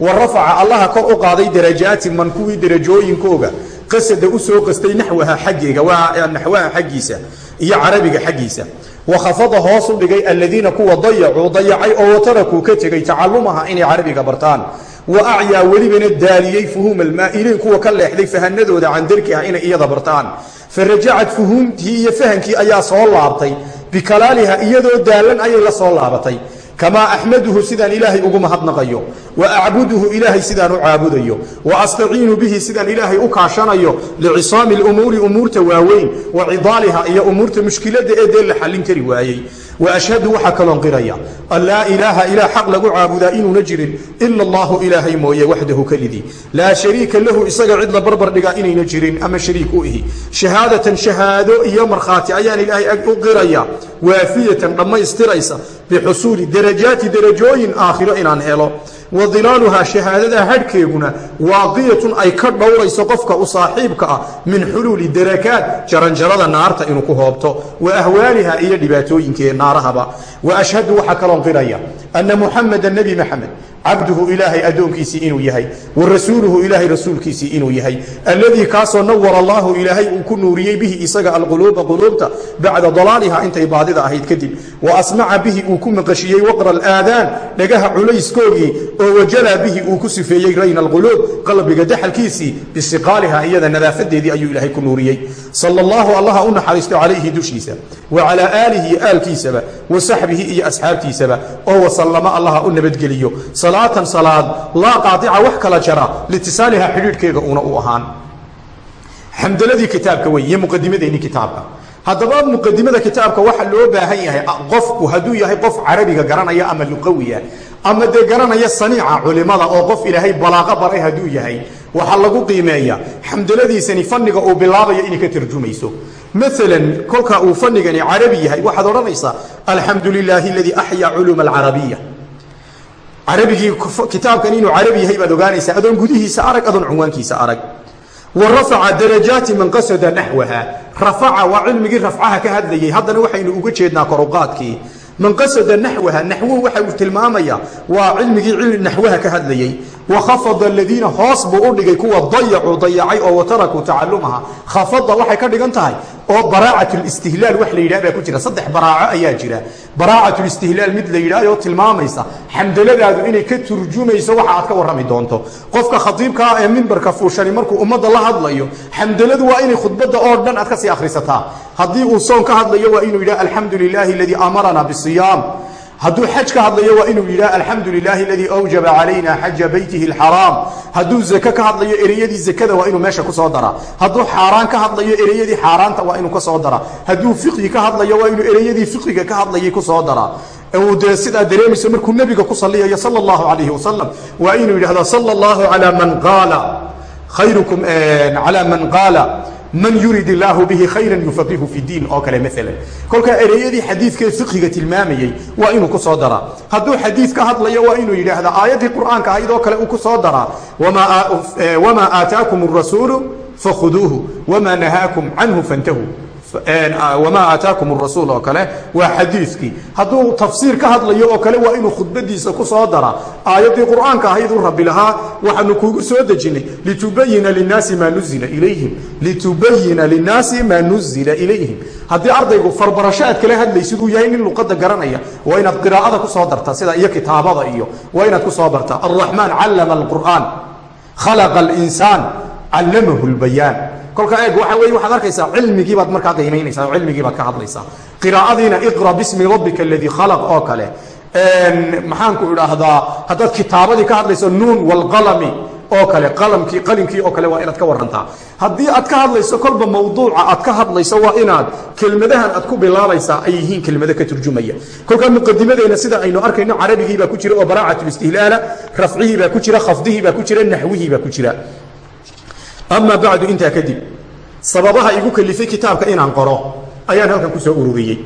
Wa rafaca allaha kor u qaaday darajaati man kuwii derajooyinkooga qasada u soo qastay naxwaha xaggeega waa naxwaha xaggiisa iyo carabiga xaggiisa wakhafada hoos u dhigay aladiina kuwa dayacuu dayacay oo watarakuu ka tegey tacalumaha inay carabiga bartaan wa acyaa welibana daaliyey fuhuuma almaa'iliin kuwa ka leexday fahanadooda can darkiha inay iyada bartaan fa rajacat fuhuumtii iyo fahankii ayaa soo laabtay bikalaaliha iyadoo daalan ayay la soo laabatay kamaa axmaduhu sidaan ilaahay ugu mahadnaqayo wa acbuduhu ilaahay sidaan u caabudayo wa astaciinu bihi sidaan ilaahay u kaashanayo licisaami lumuuri umuurta waaweyn wa cidaaliha iyo umuurta mushkiladda ee dee la xallin kari waayey wa ashhadu waxaa kaloon qiraya an laa ilaaha ilaah xaq lagu caabudaa inuuna jirin ila allahu ilaahay mooye waxdahu kelidii laa shariika lahu isaga cid la barbar dhigaa inayna jirin ama shariik u ihi. Shahaadatan shahaado iyo markhaati ayaan ilaahay u qiraya waafiyatan dhammaystiraysa bixusuuli darajaati derajooyin aakhiro inaan helo wa dilaaluhaa shahaadada hadhkeeguna waaqiyatun ay ka dhowrayso qofka u saaxiibka ah min xuluuli darakaat jaranjarada naarta inuu ku hoobto wa ahwaaliha iyo dhibaatooyinkeeda naarahaba wa ashhadu waxaa kaloon qiraya anna muxameda nebi maxamed cabduhu ilaahay addoonkiisii inuu yahay wa rasuuluhu ilaahay rasuulkiisii inuu yahay alladii kaasoo nawara allaahu ilaahay uu ku nuuriyey bihi isaga alquluuba quluubta bacda dalaaliha intay baadida ahayd kadib wa asmaca bihi uu ku maqashiyey waqra alaadaan dhagaha culayskoogii oo wajalaa bihi uu ku sifeeyey rayna alquluub qalbiga daxalkiisii bisiqaaliha iyada nadaafadeedii ayuu ilaahay ku nuuriyey. Sala allahu allaha u naxariisto calayhi dushiisa wa calaa aalihi saxbihi iyo asxaabtiisaba oo wasallama allaha u nabadgeliyo. Salaatan salaad laa qaadica wax kala jara litisaaliha xidhiidhkeega una u ahaan. Xamdaladii kitaabka wey iyo muqadimadeenii kitaabka. Haddaba muqadimada kitaabka waxa loo baahan yahay qofku hadduu yahay qof carabiga garanaya ama luqawiya ama dee garanaya saniica culimada oo qof ilaahay balaaqo baray hadduu yahay waxaa lagu qiimeeya. Xamdaladiisani fanniga uu bilaabayo inay ka tarjumayso. Maalan kolka uu fanigani carabi yahay waxaad odhanaysaa alxamdu lilaahi aladii axyaa culuuma alcarabiya carabigii kitaabkan inuu carabi yahay baad ogaanaysaa adoon gudihiisa arag adoon cunwaankiisa arag. Wa rafaca darajaati man qasada naxwaha. Rafaca waa cilmigii rafcaha ka hadlayay. Haddana waxaynu uga jeednaa koruqaadkii man qasada naxwaha naxwuhu waxa uu tilmaamaya waa cilmigii naxwaha ka hadlayey wakhafada aladiina hoos buu u dhigay kuwa dayacuu dayacay oo watarakuu tacalumaha khafada waxay ka dhigan tahay oo baraacat listihlaal wax la yidhah baa ku jira saddex baraaco ayaa jira baraacat listihlaal mid la yidhaahoo tilmaamaysa xamdaladaadu inay ka turjumayso waxa aad ka warrami doonto qofka khatiibkaa ee mimbarka fuushani markuu ummadda la hadlayo xamdaladu waa inay khudbadda oo dhan aad ka sii akhrisataa haddii uu soon ka hadlayo waa inuu yidhah alxamdu lilaahi aladii amarana bisiyaam hadduu xaj ka hadlayo waa inuu yidhah alxamdu lilaahi aladii awjaba calayna xaja beytihi alxaraam. Hadduu zake ka hadlayo ereyadii zakada waa inuu meesha ku soo daraa hadduu xaaraan ka hadlayo ereyadii xaaraanta waa inuu ka soo daraa hadduu fiqhi ka hadlayo waa inuu ereyadii fiqhiga ka hadlayay ku soo daraa dee sidaa dareemayso markuu nebiga ku saliyayo sala allahu calayhi wasalam waa inuu yidhahdo sala allahu calaa man qaala. Khayrukum calaa man qaala man yurid illaahu bihi khayran yufaqihu fi diin oo kale maalan kolkaa ereyadii xadiidkee fiqhiga tilmaamayey waa inuu ku soo daraa hadduu xadiid ka hadlayo waa inuu yidhaahda aayaddii qur'aanka ahayd oo kale uu ku soo daraa wamaa aataakum arasuulu fakhuduuhu wamaa nahaakum canhu fantahuu wamaa aataakum rasuul oo kale waa xadiikii hadduu tafsiir ka hadlayo oo kale waa inuu khudbadiisa ku soo dara. Aayaddii qur'aanka ahayd uu rabbi lahaa waxaanu kuugu soo dejinay. Litubayina linaasi maa nuzila ilayhim. Litubayina linnaasi maa nuzila ilayhim. Haddii ardaygu farbarasho aad kala hadlaysid uu yahay nin luqadda garanaya waa inaad qiraa'ada ku soo darta sida iyo kitaabada iyo waa inaad ku soo barta. Alraxmaan callama alqur'aan. Khalaqa alinsaan. Callamahu lbayaan kolkaa eeg waxa wey waxaad arkaysaa cilmigii baad markaa qiimaynaysaa oo cilmigii baad ka hadlaysaa. Qiraa'adiina iqra bismi rabbika aladii khalaq oo kale. Maxaanku idhaahdaa haddaad kitaabadii ka hadlayso nuun walqalami oo kale qalamkii qalinkii oo kale waa inaad ka warantaa haddii aad ka hadlayso kolba mawduuca aad ka hadlayso waa inaad kelmadahan aad ku bilaabaysaa ay yihiin kelmado ka turjumaya. Kolkaa muqadimadeena sida aynu arkayno carabigii baa ku jira oo baraacatulistihlaala rafcihii baa ku jira khafdihii baa ku jira naxwihii baa ku jira amaa bacdu intaa kadib sababaha igu kalifay kitaabka inaan qoro ayaan halkan ku soo ururiyey.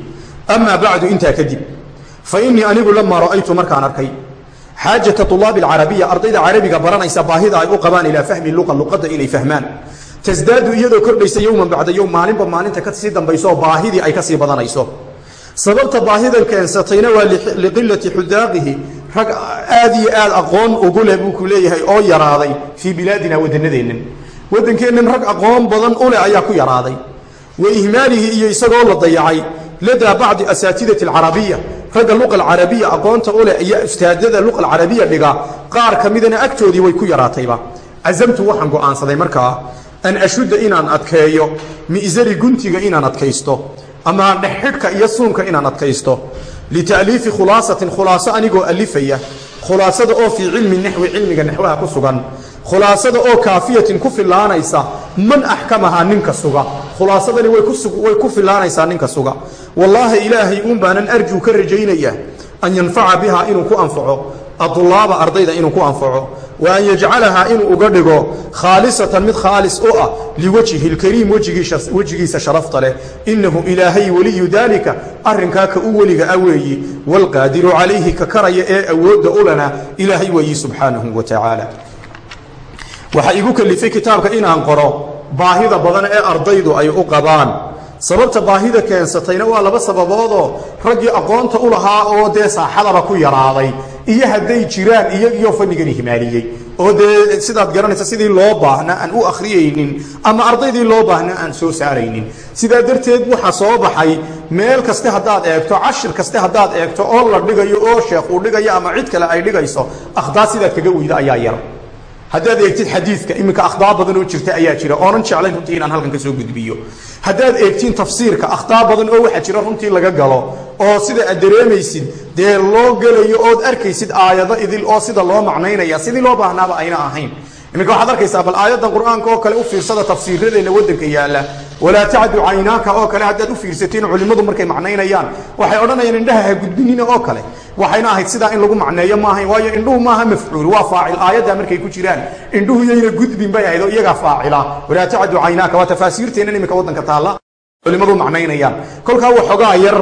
Amaa bacdu intaa kadib fa innii anigu lamaa ra'aytu markaan arkay. Xaajata طulaabi alcarabiya ardayda carabiga baranaysa baahida ay u qabaan ilaa fahmi luqa luqadda inay fahmaan. Tasdaadu iyadoo kordhaysa yowman bacda yowm maalinba maalinta ka sii dambayso baahidii ay ka sii badanayso. Sababta baahidan keensatayna waa liqilati xudaaqihi rag aad iyo aad aqoon ugu leh buu ku leeyahay oo yaraaday fii bilaadina wadannadeennan waddankeennan rag aqoon badan u leh ayaa ku yaraaday. Wa ihmaalihi iyo isagoo la dayacay. Ladaa bacdi asaatidati alcarabiya ragga luqa alcarabiya aqoonta u leh iyo ustaadada luqa alcarabiya dhiga. Qaar ka midana agtoodii way ku yaraatayba. Casamtu waxaan go'aansaday markaa an ashudda inaan adkeeyo mi'sari guntiga inaan adkaysto ama dhexxidhka iyo suunka inaan adkaysto. Lita'liifi khulaasatin khulaaso anigoo alifaya khulaasada oo fii cilmi naxwi cilmiga naxwaha ku sugan khulaasada oo kaafiyatin ku filaanaysa man axkamahaa ninka suga. Khulaasadani way ku filaanaysaa ninka suga. Wallaahi ilaahay uun baanan arjuu ka rajaynaya an yanfaca bihaa inuu ku anfaco adulaaba ardayda inuu ku anfaco wa an yajcalahaa inuu uga dhigo khaalisatan mid khaalis u ah liwajhi lkariim wejigiisa sharafta leh. Innahu ilaahay weliyu daalika arrinkaa ka u weliga a weeyi. Waalqaadiru calayhi ka karaya ee awoodda ulana ilaahay weeyi subxaanahu wa tacaala waxaa igu kalifay kitaabka inaan qoro baahida badan ee ardaydu ay u qabaan. Sababta baahida keensatayna waa laba sababoodoo raggii aqoonta u lahaa oo dee saaxadaba ku yaraaday iyo hadday jiraan iyagiyo fannigan ihmaaliyey oo dee sidaad garanaysa sidii loo baahna aan u akhriyaynin ama ardaydii loo baahna aan soo saaraynin. Sidaa darteed waxaa soo baxay meel kaste haddaad eegto cashir kaste haddaad eegto oo la dhigayo oo sheekh uu dhigayo ama cid kale ay dhigayso akhdaa sidaad kaga weyda ayaa yar haddaad eegtid xadiidka iminka akhdaa badan oo jirta ayaa jira. Oonan jeclayn runtii inaan halkan ka soo gudbiyo. Haddaad eegtiin tafsiirka akhtaa badan oo waxaa jira runtii laga galo. Oo sida aad dareemaysid dee loo gelayo ood arkaysid aayado idil oo sida loo macnaynaya sidii loo baahnaaba ayna ahayn. Iminka waxaad arkaysaa bal aayaddan qur'aanka oo kale u fiirsada tafsiiradeenna waddanka yaalla walaa tacdu caynaaka oo kale haddaad u fiirsatiin culimmadu markay macnaynayaan. Waxay odhanayaan indhaha ha gudbinina oo kale. Waxayna ahayd sidaa in lagu macneeyo maahayn waayo indhuhu maaha mafcuul waa faacil. Aayaddaa markay ku jiraan indhuhu yayna gudbin bay ahayd oo iyagaa faacila. Walaa tacdu caynaaka waa tafaasiirteennan iminka waddanka taalla. Culimmadu macnaynayaan. Kolkaa waxoogaa yar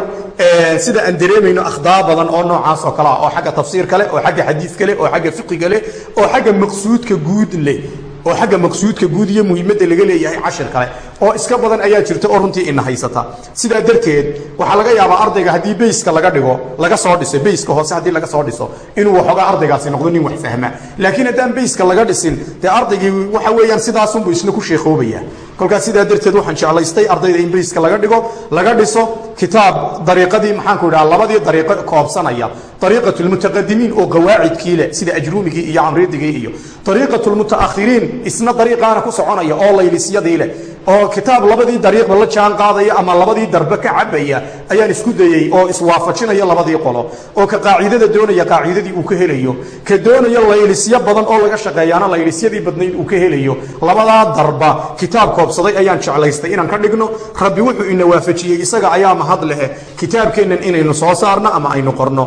sida aan dareemayno akhdaa badan oo noocaas oo kale ah oo xagga tafsiir kale oo xagga xadiis kale oo xagga fiqiga leh oo xagga maqsuudka guud leh oo xagga maqsuudka guud iyo muhiimadda laga leeyahay cashir kale oo iska badan ayaa jirta oo runtii ina haysata. Sidaa darteed waxaa laga yaabaa ardayga haddii bayska laga dhigo laga soo dhiso bayska hoose haddii laga soo dhiso inuu waxoogaa ardaygaasi noqdo nin wax fahma. Laakiin haddaan bayska laga dhisin dee ardaygii waxa weeyaan sidaasunbu isna ku sheekoobaya kolkaas sidaa darteed waxaan jeclaystay ardayda in bayska laga dhigo laga dhiso kitaab dariiqadii maxaanku idhaha labadii dariiqo koobsanaya. Dariiqat lmutaqadimiin oo qawaacidkii leh sida ajruumigii iyo camridigii iyo. Dariiqat lmutaakhiriin isna dariiqaana ku soconaya oo laylisyadii leh oo kitaab labadii dariiqba la jaan qaadaya ama labadii darbe ka cabaya ayaan isku dayey oo iswaafajinaya labadii qolo oo ka qaacidada doonaya qaacidadii uu ka helayo ka doonaya laylisyo badan oo laga shaqeeyaana laylisyadii badnayd uu ka helayo. Labadaa darba kitaab koobsaday ayaan jeclaystay. Inaan ka dhigno rabbi wuxuu ina waafajiyey isaga ayaa mahad lehe kitaabkeennan inaynu soo saarno ama aynu qorno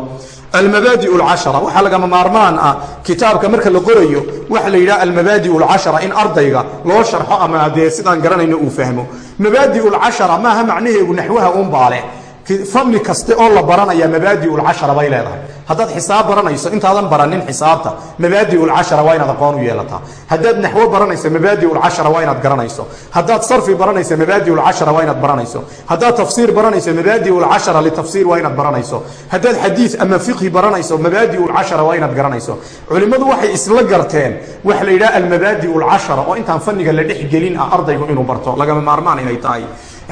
almabaadi alcashara waxaa lagama maarmaan ah kitaabka marka la qorayo waxa la yidhaha almabaadi alcashara in ardayga loo sharxo ama dee sidaan garanayno uu fahmo. Mabaadi alcashara maaha macnaheegu naxwaha uunbaa leh fanni kaste oo la baranaya mabaadi lcashara bay leedahay. Haddaad xisaab baranayso intaadan baranin xisaabta mabaadi lcashara waa inaad aqoon u yeelataa. Haddaad naxwo baranayso mabaadi lcashara waa inaad garanayso. Haddaad sarfi baranayso mabaadi lcashara waa inaad baranayso. Haddaad tafsiir baranayso mabaadi lcashara litafsiir waa inaad baranayso. Haddaad xadiid ama fiqhi baranayso mabaadi lcashara waa inaad garanayso. Culimmadu waxay isla garteen waxa la yidhaha almabaadi lcashara oo intaan fanniga la dhex gelin ah ardaygu inuu barto. Lagama maarmaan inay tahay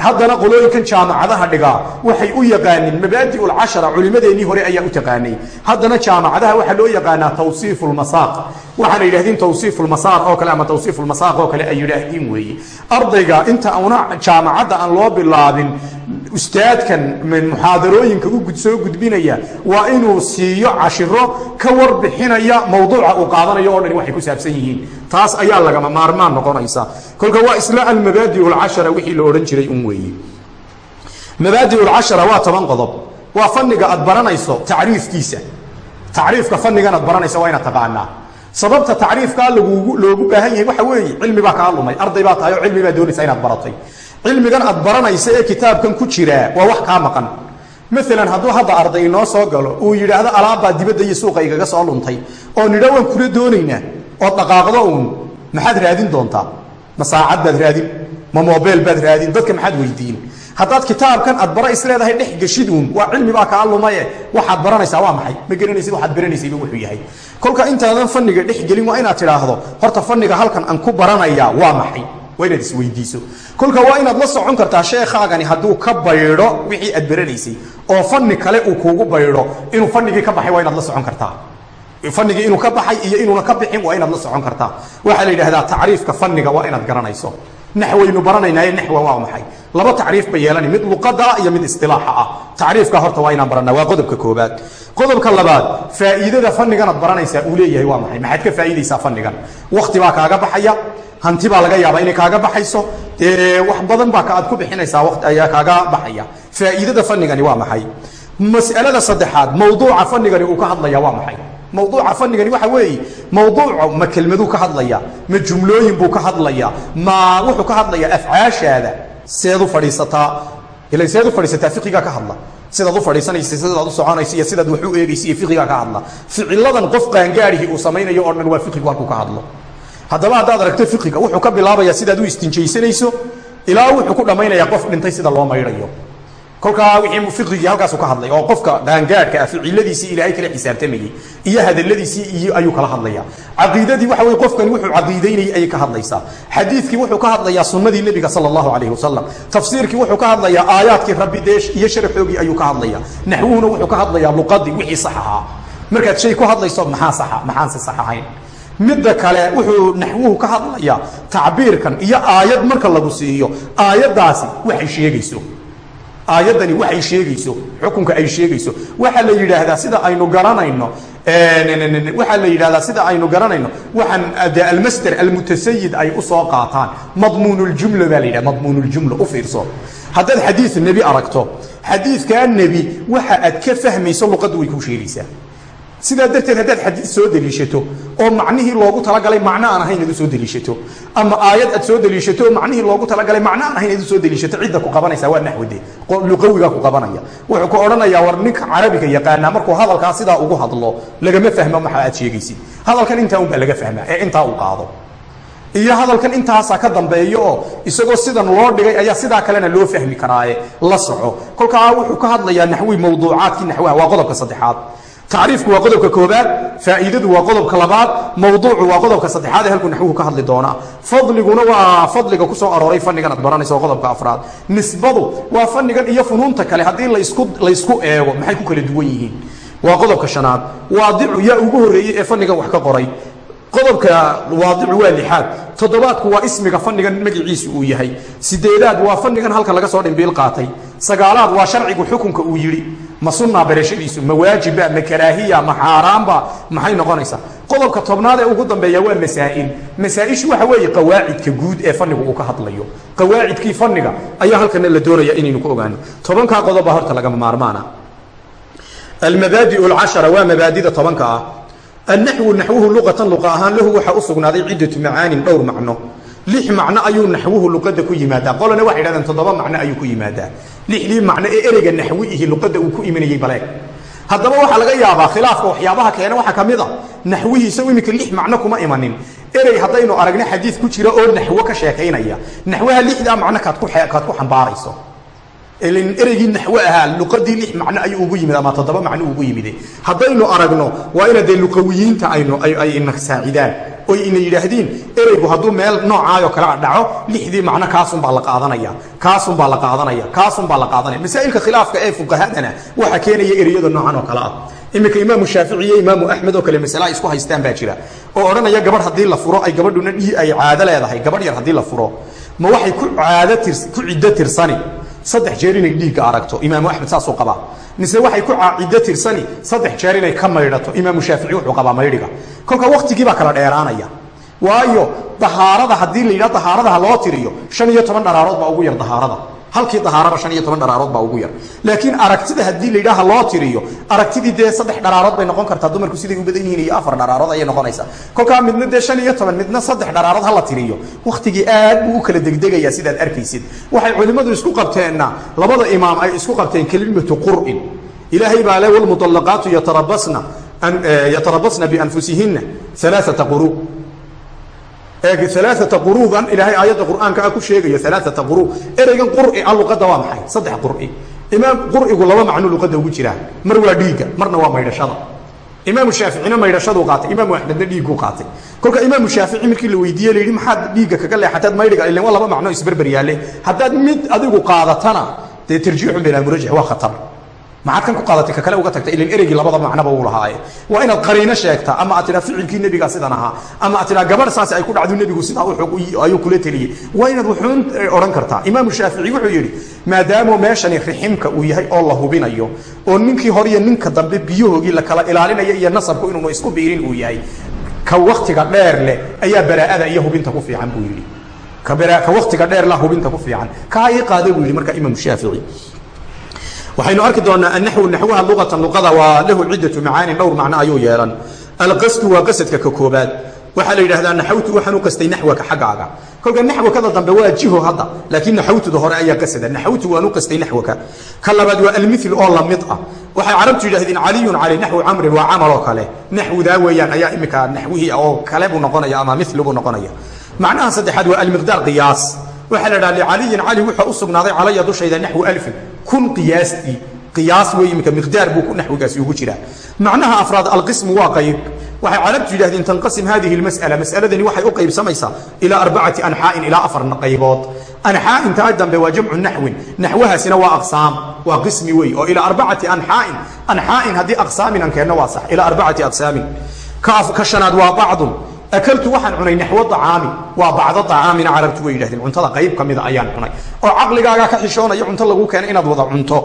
haddana qolooyinkan jaamacadaha dhigaa waxay u yaqaaniin mabaadi lcashara culimadeennii hore ayaa u taqaanay. Haddana jaamacadaha waxaa loo yaqaanaa tawsiif lmasaaq waxaana yidhahdeen tawsiif lmasaaq oo kale ama tawsiif lmasaaq oo kale ay yidhaahdeen weeye. Ardayga inta una jaamacadda aan loo bilaabin ustaadkan muxaadarooyinka u soo gudbinaya waa inuu siiyo cashiro ka warbixinaya mawduuca uu qaadanayo o dhani waxay ku saabsan yihiin. Taas ayaa lagama maarmaan noqonaysa. Kolka waa isla almabaadi lcashara wixii la odhan jiray un weeye mabaadi lcashara waa toban qodob. Waa fanniga aad baranayso tacriifkiisa. Tacriifka fannigan aad baranayso waa inaad taqaanaa sababta tacriifkaa loogu baahan yahay waxa weeye cilmi baa kaa lumay arday baa tahay oo cilmi baa doonaysa inaad baratay cilmigan aad baranaysa ee kitaabkan ku jiraa waa wax kaa maqan. Maalan hadduu hadda arday inoo soo galo uu yidhaahdo alaabbaa dibadda iyo suuqa igaga soo luntay oo nidha waan kula doonaynaa ood dhaqaaqdo uun maxaad raadin doontaa? Ma saacad baad raadin? Ma mobeel baad raadin? Dadka maxaad weydiin? Haddaad kitaabkan aad bara isleedahay dhex geshid uun waa cilmi baa kaa lumaye. Waxaad baranaysaa waa maxay? Ma garanaysid waxaad baranaysayba wuxuu yahay. Kolka intaadan fanniga dhex gelin waa inaad tidhaahdo horta fanniga halkan aan ku baranayaa waa maxay waa inaad isweydiiso kolka waa inaad la socon kartaa sheekhaagani hadduu ka baydho wixii aad baranaysay oo fanni kale uu kuugu baydho inuu fanigii ka baxay waa inaad la socon kartaa. Fanigii inuu ka baxay iyo inuuna ka bixin waa inaad la socon kartaa. Waxaa la yidhahdaa tacriifka fanniga waa inaad garanayso. Naxwaynu baranaynaye naxwa waa maxay? Laba tacriif ba yeelani mid luqada iyo mid istilaaxa ah. Tacriifka horta waa inaan baranaa waa qodobka koobaad. Qodobka labaad faa'iidada fannigan baranaysaa uu leeyahay waa maxay? Maxaad ka faa'iidaysaa fannigan wakti baa kaaga baxaya hanti baa laga yaabaa inay kaaga baxayso. Dee wax badan baa aad ku bixinaysaa waqti ayaa kaaga baxaya. Faa'iidada fanigani waa maxay? Mas'alada saddexaad mawduuca fanigani uu ka hadlaya waa maxay? Mawduuca fanigani waxa weeye mawduuca ma kelmaduu ka hadlaya ma jumlooyin buu ka hadlaya ma wuxuu ka hadlaya afcaashaada. Seed u fadhiisataa ila seed u fadhiisataa fiqigaa ka hadla. Sidaad u fadhiisanaysa sidaad u soconaysa iyo sidaad wax u eegaysa iyo fiqigaa ka hadla. Ficiladan qof qaangaadhihii uu samaynayo oo dhan waa fiqigu halkuu ka hadlo haddaba haddaad aragto fiqiga wuxuu ka bilaabayaa sidaad u istinjaysanayso ilaa wuxuu ku dhammaynayaa qof dhintay sida loo maydhayo kolkaa wixii fiqigii halkaasu ka hadlay oo qofka qaangaadhka ah ficiladiisii ilaahay kala xisaabtamayey iyo hadaladiisii ayuu kala hadlaya caqiidadii waxa weye qofkani wuxuu caqiidaynayay ayay ka hadlaysaa. Xadiidkii wuxuu ka hadlayaa sunnadii nebiga sala allahu calayhi wasalam tafsiirkii wuxuu ka hadlayaa aayaadkii rabbi dee iyo sharaxoogii ayuu ka hadlaya naxwuhuna wuxuu ka hadlayaa luqadii wixii sax ahaa. Markaad shay ku hadlayso maxaa saxa maxaanse sax ahayn midda kale wuxuu naxwuhu ka hadlayaa tacbiirkan iyo aayad marka lagu siiyo. Aayaddaasi waxay sheegayso. Aayaddani waxay sheegayso. Xukunka ay sheegayso. Waxaa la yidhaahdaa sida aynu garanayno waxaa la yidhahdaa sida aynu garanayno waxaan de almasder almutasayid ay u soo qaataan. Madmuunuljumla baa la yidhaha madmuunuljumla u fiirso. Haddaad xadiid nebi aragto xadiidkaa nebi waxa aad ka fahmayso luqaddu way kuu sheegaysaa sidaa darteed haddaad xadiid soo deliishato oo macnihii loogu talagalay macno aan ahayn aad u soo deliishato. Ama aayad aad soo deliishato oo macnihii loogu talagalay macno aan ahayn aad u deliishato cidda ku qabanaysa waa naxwade luqawigaa ku qabanaya. Wuxuu ku odhanayaa war ninka carabiga yaqaanaa markuu hadalkaa sidaa ugu hadlo lagama fahmo maxa aad sheegaysid. Hadalkan intaa unbaa laga fahmaa ee intaa uu qaado. Iyo hadalkan intaasaa ka dambeeyo oo isagoo sidan loo dhigay ayaa sidaa kalena loo fahmi karaaye la soco. Kolkaa wuxuu ka hadlayaa naxwi mawduucaadkii naxwaha waa qodobka saddexaad tacriifku waa qodobka koobaad faa'iidadu waa qodobka labaad mawduucu waa qodobka saddexaad ee halkuu naxwuhu ka hadli doonaa. Fadliguna waa fadliga ku soo arooray fannigan aad baranayso waa qodobka afraad. Nisbadu waa fannigan iyo funuunta kale haddii laysku laysku eego maxay ku kala duwan yihiin? Waa qodobka shanaad waadicu yaa ugu horreeyey ee fannigan wax ka qoray. Qodobka waadicu waa lixaad toddobaadku waa ismiga fannigan magaciisu uu yahay. Sideedaad waa fannigan halkan laga soo dhimbiil qaatay. Sagaalaad waa sharcigu xukunka uu yidhi ma sunnaa barashadiisu ma waajiba ma karaahiya ma xaaraamba maxay noqonaysaa? Qodobka tobnaad ee ugu dambeeya waa masaa'il. Masaa-ishu waxa weeye qawaacidka guud ee fannigu uu ka hadlayo. Qawaacidkii fanniga ayaa halkana la doonaya inaynu ku ogaano. Tobankaa qodobbaa horta lagama maarmaana. Almabaadiu alcashara waa mabaadida tobanka ah annaxwu naxwuhu luqatan luqa ahaan lahu waxaa u sugnaaday ciddatu macaanin dhowr macno lix macno ayuu naxwuhu luqadda ku yimaadaa. Qolana waxay yidhahdeen toddoba macno ayuu ku yimaadaa. Lixdii macno ee ereyga naxwi luqadda uu ku imanayey baleeg haddaba waxaa laga yaabaa khilaafka waxyaabaha keena waxaa ka mid a naxwihiisa iminka lix macno kuma imanin. Erey haddaynu aragna xadiid ku jira oo naxwo ka sheekaynaya. Naxwaha lixdaa macno kaad ku xambaarayso. Ereygii naxwo ahaa luqadii lix macno ayuu ugu yimid ama toddoba macno ugu yimide haddaynu aragno waa ina dee luqawiyiinta aynu ay ina saacidaan oy ina yidhaahdiin ereygu hadduu meel noocaayoo kale dhaco lixdii macno kaasunbaa la qaadanaya kaasunbaa la qaadanaya kaasunbaa la qaadanaya. Masaa'ilka khilaafka ee fuqahadana waxa keenaya ereyada noocan oo kale ah. Iminka imaamu shaafici iyo imaamu axmed oo kale masale isku haystaan baa jira oo odhanaya gabadh haddii la furo ay gabadhuna dhii ay caado leedahay gabadh yar haddii la furo ma waxay ku caado tirs ku ciddo tirsani? Saddex jeer inay dhiigga aragto imaamu axmed saasuu qabaa. Mise waxay ku ciddo tirsani? Saddex jeer inay ka maydhato imaamu shaafici wuxuu qabaa maydhiga kolka waktigii baa kala dheeraanaya. Waayo dahaarada haddii la yidhaha dahaaradaha loo tiriyo shan iyo toban dharaarood baa ugu yar dahaarada. Halkii dahaaraba shan iyo toban dharaarood baa ugu yar. Laakiin aragtida haddii la yidhaha loo tiriyo aragtidii dee saddex dharaarood bay noqon kartaa dumarku siday u badan yihiin iyo afar dharaarood ayay noqonaysaa. Kolkaa midna dee shan iyo toban midna saddex dharaarood hala tiriyo. Wakhtigii aad buu u kala degdegayaa sidaad arkaysid. Waxay culimmadu isku qabteenna labada imaam ay isku qabteen kelimatu qur'in. Ilaahay baa le walmuطallaqaatu yatarabasna yatarabasna bianfusihinna alaaata quruu alaaata quruudan ilaahay aayadda qur'aanka ah ku sheegaya alaaata quruu ereygan qur'i a luqadda waa maxay saddex qur'i imaam qur'igu laba macno luqadda ugu jiraa mar waa dhiigga marna waa maydhashada imaamu shaaficina maydhashaduu qaatay imaamu axmedna dhiigguu qaatay kolka imaamu shaafici markii la weydiiye la yidhi maxaad dhiigga kaga leexataad maydhiga ilen waa laba macno isberber yaalle haddaad mid adigu qaadatana dee tarjiixun bilaa murajix waa khatar maxaad kan ku qaadatay ka kale uga tagtay ilin ereygii labada macnoba uu lahaaye. Waa inaad qariino sheegtaa ama aad tidhaa ficilkii nebigaa sidan ahaa ama aad tidhaa gabadh saas ay ku dhacdo nebigu sidaa ayuu kula teliyey waa inaad wuxuun odhan kartaa. Imaamu shaafici wuxuu yidhi maadaamu meeshani riximka uu yahay oo la hubinayo oo ninkii hore iyo ninka dambe biyahoogii la kala ilaalinayo iyo nasabku inuunu isku biirin uu yahay. Ka waktiga dheer leh ayaa baraa'ada iyo hubinta ku fiican buu yidhi. Ka waktiga dheer la hubinta ku fiican. Kaa ii qaada buu yidhi marka imaamu shaafici waxaynu arki doonaa annaxwu naxwaha luqatan luqada waa lahu ciddatu macaanin dhowr macno ayuu yeelan. Alqasdu waa qasadka ka koobaad. Waxaa la yidhahdaa naxawtu waxaan u qastay naxwaka xaggaaga. Kolka naxwakada dambe waa jiho hadda laakiin naxawtuda hore ayaa qasada. Naxawtu waan u qastay naxwaka. Ka labaad waa almithil oo la mid ah. Waxay carabtu yidhahdeen caliyun cali naxwu camrin waa camal oo kale. Naxwudaa weeyaan ayaa imika naxwihii oo kale buu noqonaya ama mithlu buu noqonaya. Macnaha saddexaad waa almiqdaar qiyaas. Waxaa la dhaha licaliyin cali wuxuu u sugnaaday calaya dushayda naxwu alfin kun qiyaastii qiyaas wey iminka miqdaar buu naxwigaasi ugu jiraa macnaha afraad alqismu waa qayb. Waxay carabtu yidhahdeen tanqasim hadihi lmas'ala mas'aladani waxay u qaybsamaysaa ilaa arbacati anxaa'in ilaa afar qaybood. Anxaa intaa dambe waa jamcu naxwin. Naxwahaasina waa aqsaam waa qismi wey oo ilaa arbacati anxaa'in anxaa'in haddii aqsaamin aan keenno waa sax. Ilaa arbacati aqsaamin. Ka shanaad waa bacdun akaltu waxaan cunay naxwo acaami waa bacdo acaamina carabtu way yidhahdeen cuntada qayb ka mida ayaan cunay oo caqligaagaa ka xishoonaya cunto lagu keenay inaad wada cunto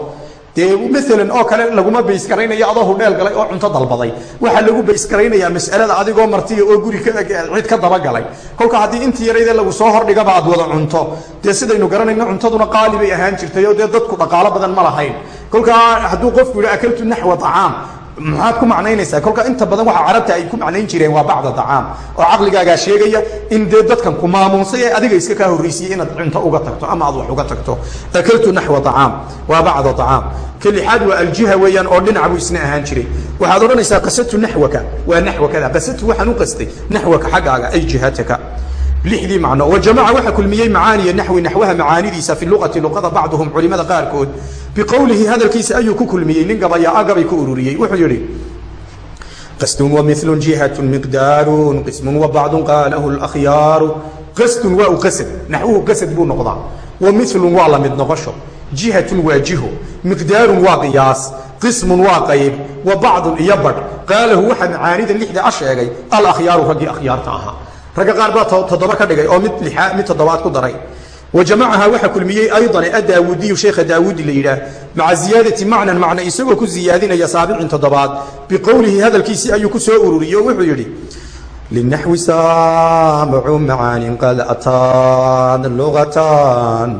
dee maalan oo kale laguma baysgaraynayo adoo hudheel galay oo cunto dalbaday waxaa lagu baysgaraynayaa mas'alada adigoo martiya oo guri cid ka dabagalay kolka haddii intii yaraydee lagu soo hordhigaba aad wada cunto dee sidaynu garanayno cuntaduna qaali bay ahaan jirtay oo dee dadku dhaqaalo badan ma lahayn kolkaa hadduu qofku yidhi akaltu naxwa acaam maxaad ku macnaynaysaa? Kolka inta badan waxa carabta ay ku macnayn jireen waa bacda acaam oo caqligaagaa sheegaya in dee dadkan ku maamuusay ee adiga iska kaa horraysiiyey inaad cunto uga tagto ama aad wax uga tagto. Akaltu naxwa acaam waa bacda acaam ka lixaad waa aljiha weeyaan oo dhinac buu isna ahaan jiray. Waxaad odhanaysaa qasadtu naxwaka. Waa naxwakada. Qasadtu waxaan u qastay naxwaka xaggaaga ay jihataka lixdii macno. Wajamaca waxa kulmiyey macaaniya naxwi naxwaha macaanidiisa fi luqati luqada bacduhum culimada qaarkood. Biqowlihi hadalkiisa ayuu ku kulmiyey nin gabayaa agabay ku ururiyey. Wuxuu yidhi qasdun wamilu jihatun miqdaarun qismun wabacdun qaalahu lakhyaaru qasdun waa u qasad naxwuhu qasad buu noqdaa. Wamilun waa la mid noqosho jihatun waa jiho miqdaarun waa qiyaas qismun waa qayb wa bacdun iyo badh. Qaalahu waxaa macaanida lixda a sheegay alakhyaaru raggii akhyaarta ahaa ragga qaar baa toddoba ka dhigay oo mid mid toddobaad ku daray. Wajamacaha waxaa kulmiyey aydan adaawudiyu sheekha daawuudi la yidhaah maca ziyaadati macnan macna isagoo ku ziyaadinaya saabicin toddobaad biqowlihi hadalkiisii ayuu ku soo ururiyey oo wuxuu yidhi linaxwi saamacu macaanin qad ataan lugatan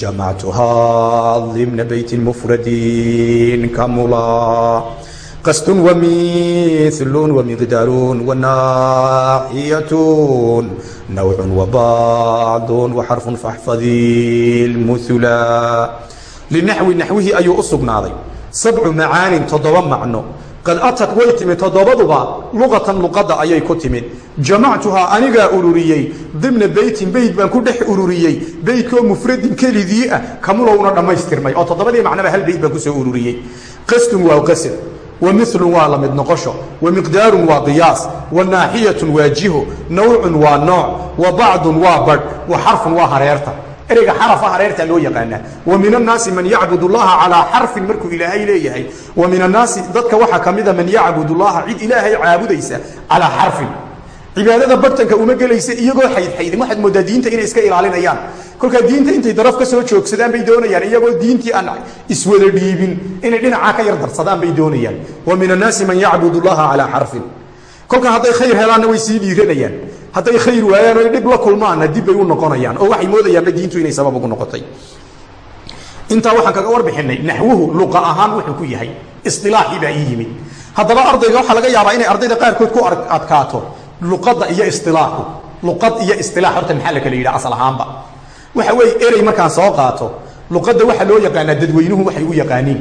jamactuhaa dimna beyti mufradin kamula qasdun wamihlun wamiqdaarun wanaaxiyatun nawcun wabacdun waxarfun faxfadi lmuhula linaxwi naxwihii ayuu u sugnaaday sabcu macaanin toddoba macno qad atad way timid toddobaduba luqatan luqadda ayay ku timid jamactuhaa anigaa ururiyey dimna beytin beyt baan ku dhex ururiyey beytkoo mufradin keligii ah kamulowna dhammaystirmay oo toddobadii macnaba hal beyt baan ku soo ururiyey qasdun waa qasad wa milun waa la mid noqosho wa miqdaarun waa qiyaas wa naaxiyatun waa jiho nawcun waa nooc wa bacdun waa badh wa xarfun waa hareerta ereyga xarafa hareertaa loo yaqaanaa wa min annaasi man yacbud llaha calaa xarfin markuu ilaahay leeyahay wa min annaasi dadka waxaa ka mida man yacbud llaha cid ilaahay caabudaysa calaa xarfin cibaadada bartanka uma gelaysa iyagoo xaydxaydin waxaad moodaa diinta inay iska ilaalinayaan. Kolkaa diinta intay daraf ka soo joogsadaan bay doonayaan iyagoo diintii aan iswada dhiibin inay dhinacaa ka yar darsadaan bay doonayaan. Wa min annaasi man yacbud llaha calaa xarfin. Kolkaa hadday khayr helaanna way sii dhiiranayaan. Hadday khayr waayaan o dhib la kulmaanna dib bay u noqonayaan oo waxay moodayaanba diintu inay sabab ugu noqotay. Intaa waxaan kaga warbixinay naxwuhu luqa ahaan wuxuu ku yahay isilaaxii baa ii yimid. Haddaba ardayga waxaa laga yaabaa inay ardayda qaarkood ku adkaato luqadda iyo isilaaxu luqad iyo isilaax horta maxaa la kala yidhaha asal ahaanba. Waxa weeye erey markaan soo qaato luqadda waxaa loo yaqaanaa dadweynuhu waxay u yaqaaniin.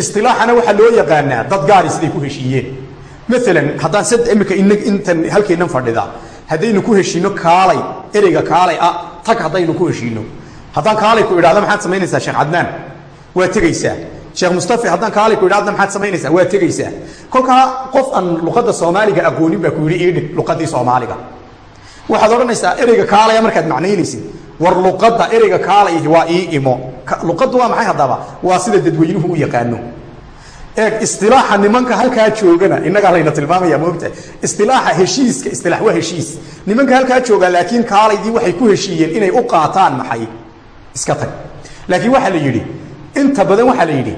Isilaaxana waxaa loo yaqaanaa dad gaari siday ku heshiiyeen. Maalan haddaan sad imika intan halkeennan fadhida haddaynu ku heshiino kaalay ereyga kaalay ah tag haddaynu ku heshiino. Haddaan kaalay ku idhahda maxaad samaynaysaa sheekh cadnaan? Waa tegaysaa sheekh mustafi haddaan kaalay ku idhahda maxaad samaynaysaa? Waa tegaysaa. Kolkaa qof aan luqadda soomaaliga aqoonin baa ku yidhi iidhig luqaddii soomaaliga. Waxaad odhanaysaa ereyga kaalaya markaad macnaynaysid. War luqadda ereyga kaalay waa ii imo. Luqaddu waa maxay haddaba? Waa sida dadweynuhu u yaqaano. Eeg isilaaxa nimanka halkaa joogana innagaa layna tilmaamaya moogta isilaaxa heshiiska isilaax waa heshiis. Nimanka halkaa jooga laakiin kaalaydii waxay ku heshiiyeen inay u qaataan maxay? Iska tag. Laakiin waxaa la yidhi inta badan waxaa la yidhi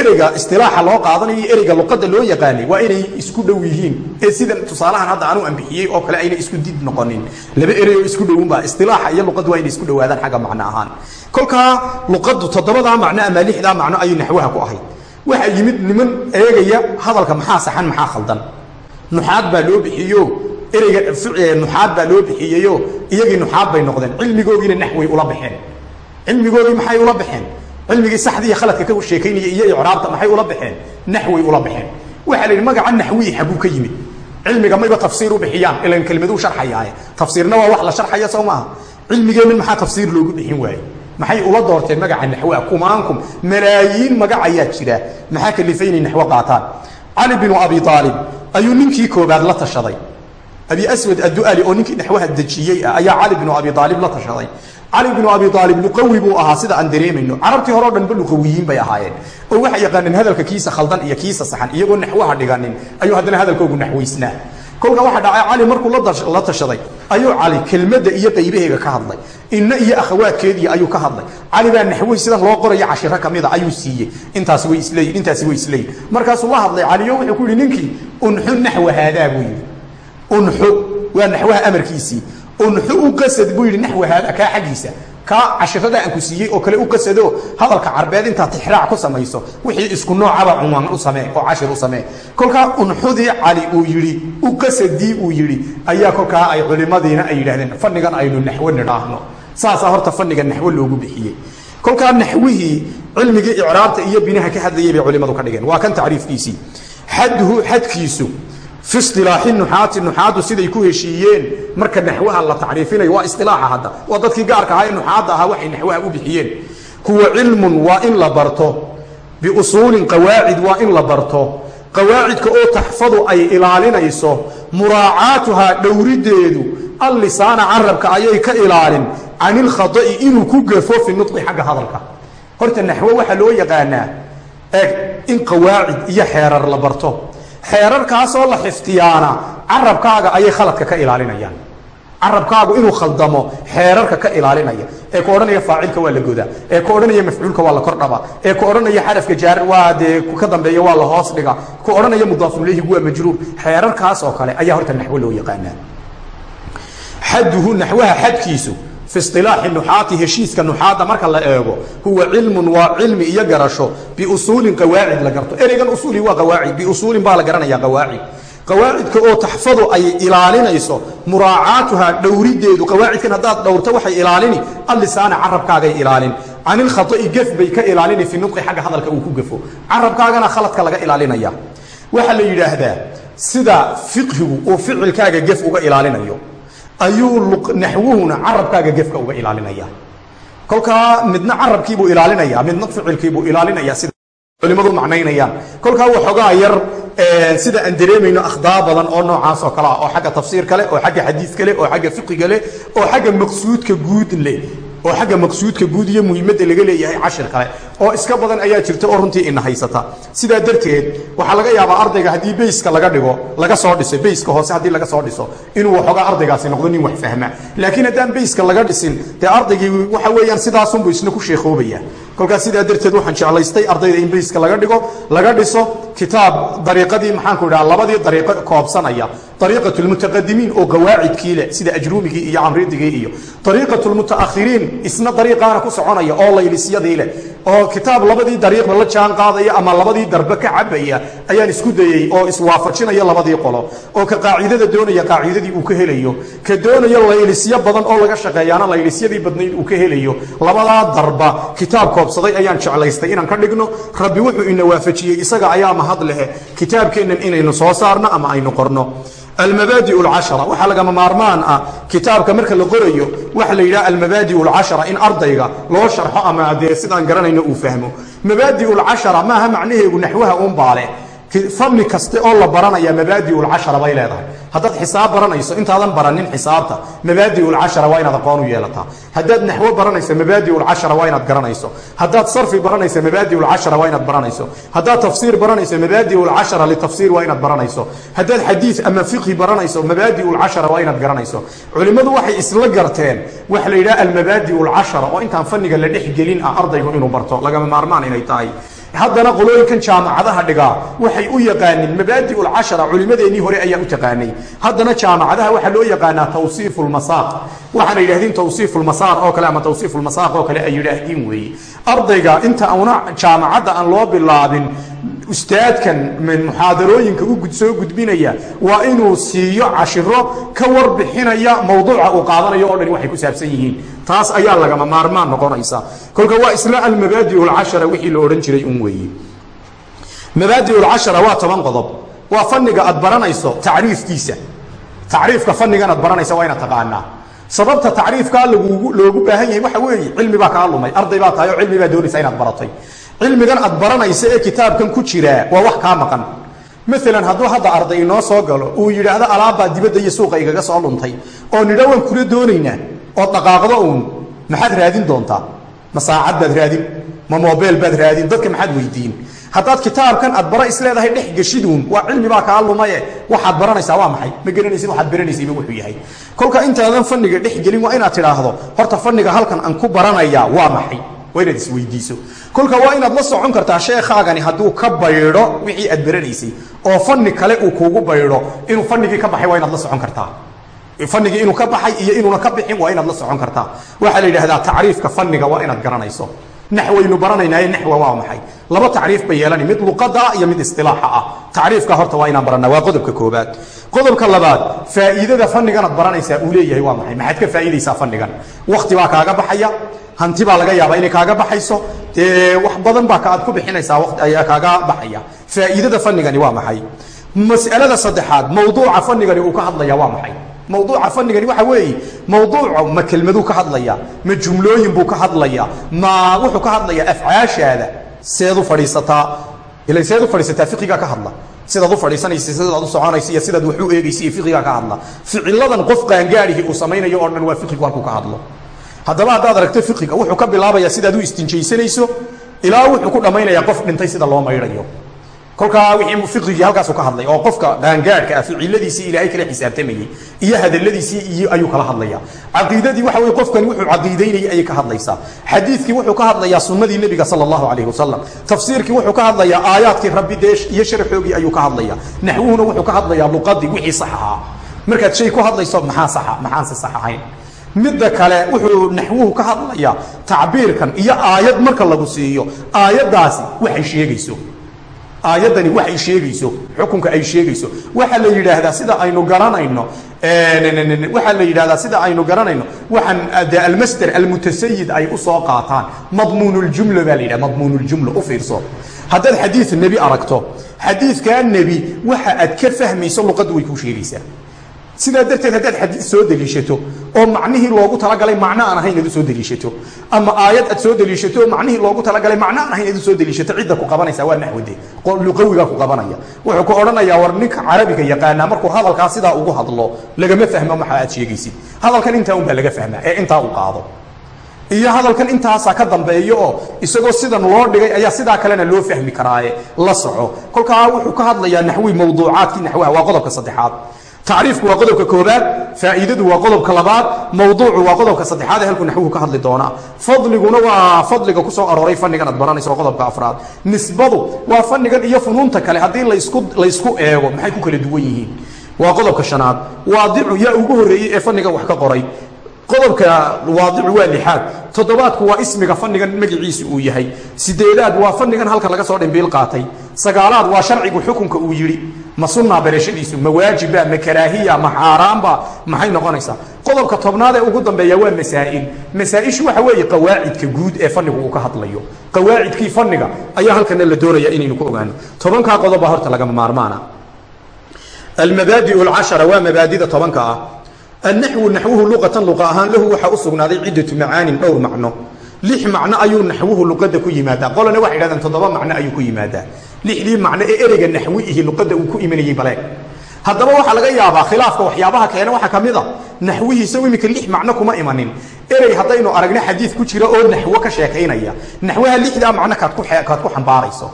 ereyga isilaaxa loo qaadanayo ereyga luqadda loo yaqaanay waa inay isku dhow yihiin. Ee sida tusaalahan hadda anu ambixiyey oo kale ayna isku did noqonin. Laba erey oo isku dhowunba isilaaxa iyo luqaddu waa inay isku dhowaadaan xagga macno ahaan. Kolkaa luqaddu toddobadaa macno ama lixdaa macno ayay naxwaha ku ahayd. Waxaa yimid niman eegaya hadalka maxaa saxan maxaa khaldan? Nuxaad baa loo bixiyo ereyga nuxaad baa loo bixiyeyo. Iyagii nuxaad bay noqdeen. Cilmigoogiina naxway ula baxeen. Cilmigoogii maxay ula baxeen cilmigii saxdii khaladka ka sheekaynaya iyo icraabta maxay ula baxeen? Naxway ula baxeen. Waxaa la yidhi magaca naxwii xaguu ka yimid. Cilmiga mayba tafsiir u bixiyaan. Ilan kelmaduu sharxayaaye. Tafsiirna waa wax la sharxaya soo maaha. Cilmigeennan maxaa tafsiir loogu bixin waaye? Maxay ula doorteen magaca naxwa? Kumaankum malaayiin magac ayaa jira. Maxaa kalifay inay naxwo qaataan? Cali binu abi aalib ayuu ninkii koobaad la tashaday. Abi aswad addu'ali oo ninkii naxwaha dejiyey ah ayaa cali binu abi aalib cali binu abi aalib luqawi buu ahaa sida aan dareemayno. Carabtii hore o dhanba luqawiyiin bay ahaayeen. Oo waxay yaqaaneen hadalka kiisa khaldan iyo kiisa saxan iyagoo naxwaha dhiganin ayuu haddana hadalkoogu naxwaysnaa. Kolkaa waxaa dhacay cali markuu la tashaday ayuu cali kelmadda iyo qaybaheega ka hadlay. Inna iyo akhawaadkeedii ayuu ka hadlay. Cali baa naxwey sidan loo qorayo cashiro kamida ayuu siiyey. Intaas way isleeyiin intaasi way isleeyiin markaasuu la hadlay caliyo wuxuu ku yidhi ninkii unxu naxwa haadaa buu unxu waa naxwaha amarkiisii unxu u qasad buu yidhi naxwa haadaa kaa xaggiisa. Kaa cashirada aan ku siiyey oo kale u qasado hadalka carbeed intaad tixraac ku samayso wixii isku noocaba cunwaan u samee oo cashir u samee. Kolkaa unxudii cali uu yidhi u qasadii uu yidhi ayaa kolkaa ay culimadiina ay yidhahdeen fannigan aynu naxwo nidhaahno. Saasaa horta fanniga naxwo loogu bixiyey. Kolkaa naxwihii cilmigii icraabta iyo binaha ka hadlayay bay culimadu ka dhigeen. Waa kan tacriifkiisii. Xadduhu xadkiisu fi isilaaxi nuxaati nuxaadu siday ku heshiiyeen. Marka naxwaha la tacriifinayo waa isilaaxa hadda. Waa dadkii gaarka ahaa ee nuxaadda ahaa waxay naxwaha u bixiyeen. Kuwa cilmun waa in la barto. Biusuulin qawaacid waa in la barto. Qawaacidka oo taxfadu ay ilaalinayso muraacaatuhaa dhowrideedu allisaana carabka ayay ka ilaalin. Can ilkhada'i inuu ku gafo fi nudqi xagga hadalka. Horta naxwo waxaa loo yaqaanaa eeg in qawaacid iyo xeerar la barto xeerarkaasoo la xifdiyaana carabkaaga ayay khaladka ka ilaalinayaan. Carabkaagu inuu khaldamo xeerarka ka ilaalinaya. Ee ku odhanaya faacilka waa la godaa. Ee ku odhanaya mafcuulka waa la kordhaba. Ee ku odhanaya xarafka jaar waa dee ka dambeeya waa la hoos dhiga. Ku odhanaya mudaafuleyhigu waa majruur. Xeerarkaas oo kale ayaa horta naxwo loo yaqaanaa. Xaduhu naxwaha xadkiisu fi isilaaxi nuxaati heshiiska nuxaadda marka la eego huwa cilmun waa cilmi iyo garasho biusuulin qawaacid la garto. Ereygan usuuli waa qawaacid biusuulin baa la garanaya qawaacid. Qawaacidka oo taxfadu ay ilaalinayso muraacaatuha dhowrideedu qawaacidkan haddaad dhowrto waxay ilaalini allisaana carabkaagay ilaalin. Can ilkhaai gef bay ka ilaalini fi nudqi xagga hadalka uu ku gefo. Carabkaagana khaladka laga ilaalinaya. Waxaa la yidhaahdaa sida fiqhigu uu ficilkaaga gef uga ilaalinayo ayuu naxwuhuna carabkaaga gefka uga ilaalinaya. Kolkaa midna carabkiibuu ilaalinaya midna ficilkiibuu ilaalinaya sida culimadu macnaynayaan. Kolkaa waxoogaa yar sida aan dareemayno akhdaa badan oo noocaas oo kale ah oo xagga tafsiirka leh oo xagga xadiidka leh oo xagga fiqiga leh oo xagga maqsuudka guud leh oo xagga maqsuudka guud iyo muhiimadda laga leeyahay cashir kale oo iska badan ayaa jirta oo runtii ina haysata. Sidaa darteed waxaa laga yaabaa ardayga haddii bayska laga dhigo laga soo dhiso bayska hoose haddii laga soo dhiso inuu waxoogaa ardaygaasi noqdo nin wax fahma. Laakiin haddaan bayska laga dhisin dee ardaygii waxa weeyaan sidaasunbu isna ku sheekoobaya kolkaas sidaa darteed waxaan jeclaystay ardayda in bayska laga dhigo laga dhiso kitaab dariiqadii maxaanku idhaha labadii dariiqo koobsanaya dariiqat lmutaqadimiin oo qawaacidkii leh sida ajruumigii iyo camridigii iyo dariiqat lmutaakhiriin isna dariiqaana ku soconaya oo laylisyadii leh oo kitaab labadii dariiqba la jaan qaadaya ama labadii darbe ka cabaya ayaan isku dayey oo iswaafajinaya labadii qolo oo ka qaacidada doonaya qaacidadii uu ka helayo ka doonaya laylisyo badan oo laga shaqeeyaana laylisyadii badnayd uu ka helayo labadaa darba kitaab koobsaday ayaan jeclaystay inaan ka dhigno rabbi wuxuu ina waafajiyey isaga ayaa mahad lehe kitaabkeennan inaynu soo saarno ama aynu qorno almabaadi lcashara waxaa lagama maarmaan ah kitaabka marka la qorayo waxa la yidhaha almabaadi lcashara in ardayga loo sharxo ama dee sidaan garanayno uu fahmo. Mabaadi lcashara maaha macnaheegu naxwaha unbaale fanni kaste oo la baranaya mabaadi lcashara bay leedahay. Haddaad xisaab baranayso intaadan baranin xisaabta mabaadi lcashara waa inaad aqoon u yeelataa. Haddaad naxwo baranayso mabaadi lcashara waa inaad garanayso. Haddaad sarfi baranayso mabaadi lcashara waa inaad baranayso. Haddaad tafsiir baranayso mabaadi lcashara litafsiir waa inaad baranayso. Haddaad xadiid ama fiqhi baranayso mabaadi lcashara waa inaad garanayso. Culimmadu waxay isla garteen waxa la yidhaha almabaadi lcashara oo intaan fanniga la dhex gelin ah ardaygu inuu barto. Lagama maarmaan inay tahay haddana qolooyinkan jaamacadaha dhigaa waxay u yaqaaniin mabaadi lcashara culimadeennii hore ayaa u taqaanay haddana jaamacadaha waxaa loo yaqaanaa tawsiif lmasaaq waxaana yidhahdeen tawsiif lmasaar oo kale ama tawsiif lmasaaq oo kale ay yidhaahdeen weeye ardayga inta una jaamacadda aan loo bilaabin ustaadkan muxaadarooyinka u soo gudbinaya waa inuu siiyo cashiro ka warbixinaya mawduuca uu qaadanayo o dhan waxay ku saabsan yihiin. Taas ayaa lagama maarmaan noqonaysa. Kolka waa isla almabaadi lcashara wixii la odhan jiray un weeye mabaadi lcashara waa toban qodob. Waa fanniga aad baranayso tacriifkiisa. Tacriifka fannigan aad baranaysa waa inaad taqaanaa. Sababta tacriifkaa loogu baahan yahay waxa weeye cilmi baa kaa lumay arday baa tahay oo cilmi baa doonaysa inaad baratay cilmigan aad baranaysa ee kitaabkan ku jiraa waa wax kaa maqan. Maalan hadduu hadda arday inoo soo galo uu yidhaahdo alaabbaa dibadda iyo suuqa igaga soo luntay oo nidha waan kula doonaynaa ood dhaqaaqdo uun maxaad raadin doontaa? Ma saacad baad raadin? Ma mobeel baad raadin? Dadka maxaad weydiin? Haddaad kitaabkan aad bara isleedahay dhex geshiduun waa cilmi baa kaa lumaye waxaad baranaysaa waa maxay? Ma garanaysid waxaad baranaysayba wuxuu yahay. Kolka intaadan fanniga dhex gelin waa inaad tidhaahdo horta fanniga halkan aan ku baranayaa waa maxay? Waa inaad isweydiiso kolka waa inaad la socon kartaa sheekhaagani hadduu ka baydho wixii aad baranaysay oo fanni kale uu kuugu baydho inuu fanigii ka baxay waa inaad la socon kartaa. Fanigii inuu ka baxay iyo inuuna ka bixin waa inaad la socon kartaa. Waxaa la yidhahdaa tacriifka fanniga waa inaad garanayso naxwaynu baranaynaye naxwa waa maxay? Laba tacriif bay yeelani mid luqada iyo mid istilaaxa ah. Tacriifka horta waa inaan baranaa waa qodobka koobaad qodobka labaad faa'iidada faniganaad baranaysaa uu leeyahay waa maxay? Maxaad ka faa'iidaysaa fannigan. Wakti baa kaaga baxaya hanti baa laga yaabaa inay kaaga baxayso dee wax badan baa aad ku bixinaysaa waqti ayaa kaaga baxaya. Faa'iidada fanigani waa maxay? Mas'alada saddexaad mawduuca fanigani uu ka hadlaya waa maxay mawduuca fanigani waxa weeye mawduuca ma kelmaduu ka hadlaya ma jumlooyin buu ka hadlaya ma wuxuu ka hadlaya afcaashaada seed u fadhiisataa ila seed u ka hadla sidaad u fadhiisanaysa sidaad sidaad wax u eegaysa ka hadla. Ficiladan qof qaangaadhihii uu samaynayo oo dhan waa fiqigu halkuu ka hadlo. Haddaba haddaad aragto fiqiga wuxuu ka bilaabayaa sidaad u istinjaysanayso ilaa wuxuu ku dhammaynayaa qof dhintay sida loo maydhayo kolkaa wixii fiqigii halkaasu ka hadlay oo qofka qaangaadhka ah ficiladiisii ilaahay kala xisaabtamayey iyo hadaladiisii ayuu kala hadlaya caqiidadii waxa weye qofkani wuxuu caqiidaynayay ayay ka hadlaysaa. Xadiidkii wuxuu ka hadlayaa sunnadii nebiga sala allahu calayhi wasalam tafsiirkii wuxuu ka hadlayaa aayaadkii rabbi dee iyo sharaxoogii ayuu ka hadlaya naxwuhuna wuxuu ka hadlayaa luqadii wixii sax ahaa. Markaad shay ku hadlayso maxaa saxa? Maxaanse sax ahayn? Midda kale wuxuu naxwuhu ka hadlayaa tacbiirkan iyo aayad marka lagu siiyo. Aayaddaasi waxay sheegayso aayaddani waxay sheegayso xukunka ay sheegayso. Waxaa la yidhaahdaa sida aynu garanayno waxaa la yidhahdaa sida aynu garanayno waxaan de almasder almutasayid ay u soo qaataan. Madmuunuljumla baa la yidhaha madmuunuljumla u fiirso. Haddaad xadiid nebi aragto xadiidkaa nebi waxa aad ka fahmayso luqaddu way kuu sheegaysaa sidaa darteed haddaad xadiid soo deliishato oo macnihii loogu talagalay macno aan ahayn aad u soo deliishato ama aayad aad soo deliishato oo macnihii loogu talagalay macno aan ahayn aad soo deliishato cidda ku qabanaysa waa naxwade luqawigaa ku qabanaya. Wuxuu ku odhanayaa war ninka carabiga yaqaanaa markuu hadalkaa sidaa ugu hadlo lagama fahmo maxa aad sheegaysid. Hadalkan intaa unbaa laga fahmaa ee intaa u qaado. Iyo hadalkan intaasaa ka dambeeyo oo isagoo sidan loo dhigay ayaa sidaa kalena loo fahmi karaaye la soco. Kolkaa wuxuu ka hadlayaa naxwi mawduucaadkii naxwaha waa qodobka saddexaad tacriifku waa qodobka koobaad faa'iidadu waa qodobka labaad mawduucu waa qodobka saddexaad ee halkuu naxwuhu ka hadli doonaa. Fadliguna waa fadliga ku soo arooray fannigan aad baranayso waa qodobka afraad. Nisbadu waa fannigan iyo funuunta kale haddii laysku laysku eego maxay ku kala duwan yihiin? Waa qodobka shanaad. Waadicu yaa ugu horreeyey ee fannigan wax ka qoray. Qodobka waadicu waa lixaad. Toddobaadku waa ismiga fannigan magaciisu uu yahay. Sideedaad waa fannigan halka laga soo dhimbiil qaatay sagaalaad waa sharcigu xukunka uu yidhi ma sunnaa barashadiisu ma waajiba ma karaahiya ma xaaraanba maxay noqonaysaa? Qodobka tobnaad ee ugu dambeeya waa masaa'il. Masaa-ishu waxa weeye qawaacidka guud ee fannigu uu ka hadlayo. Qawaacidkii fanniga ayaa halkana la doonaya inaynu ku ogaano. Tobankaa qodob baa horta lagama maarmaana. Almabaadiu alcashara waa mabaadida tobanka ah. Annaxwu naxwuhu luqatan luqa ahaan lahu waxaa u sugnaaday ciddatu macaanin dhowr macno. Lix macno ayuu naxwuhu luqadda ku yimaadaa. Qolana waxay dhahdeen toddoba macno ayuu ku yimaadaa lixdii macno ee ereyga naxwiihi luqadda uu ku imanayey baleeg haddaba waxaa laga yaabaa khilaafka waxyaabaha keena waxaa ka mid a naxwihiisa iminka lix macno kuma imanin. Erey haddaynu aragno xadiid ku jira oo naxwo ka sheekaynaya. Naxwaha lixdaa macno kaad ku xambaarayso.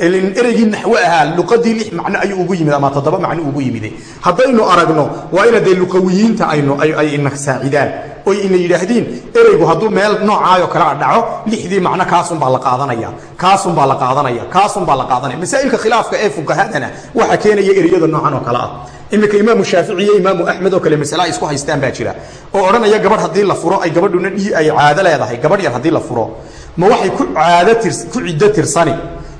Ereygii naxwo ahaa luqadii lix macno ayuu ugu yimid ama toddoba macno ugu yimide haddaynu aragno waa ina dee luqawiyiinta aynu ay ina saacidaan oy ina yidhaahdiin ereygu hadduu meel noocaayoo kale a dhaco lixdii macno kaasunbaa la qaadanaya kaasunbaa la qaadanaya kaasunbaa la qaadanaya. Masaa'ilka khilaafka ee fuqahadana waxaa keenaya ereyada noocan oo kale ah. Iminka imaamu shaafici iyo imaamu axmed oo kale masale ay isku haystaan baa jira oo odhanaya gabadh haddii la furo ay gabadhuna dhii ay caado leedahay gabadh yar haddii la furo ma waxay ku caado ku ciddo tirsani?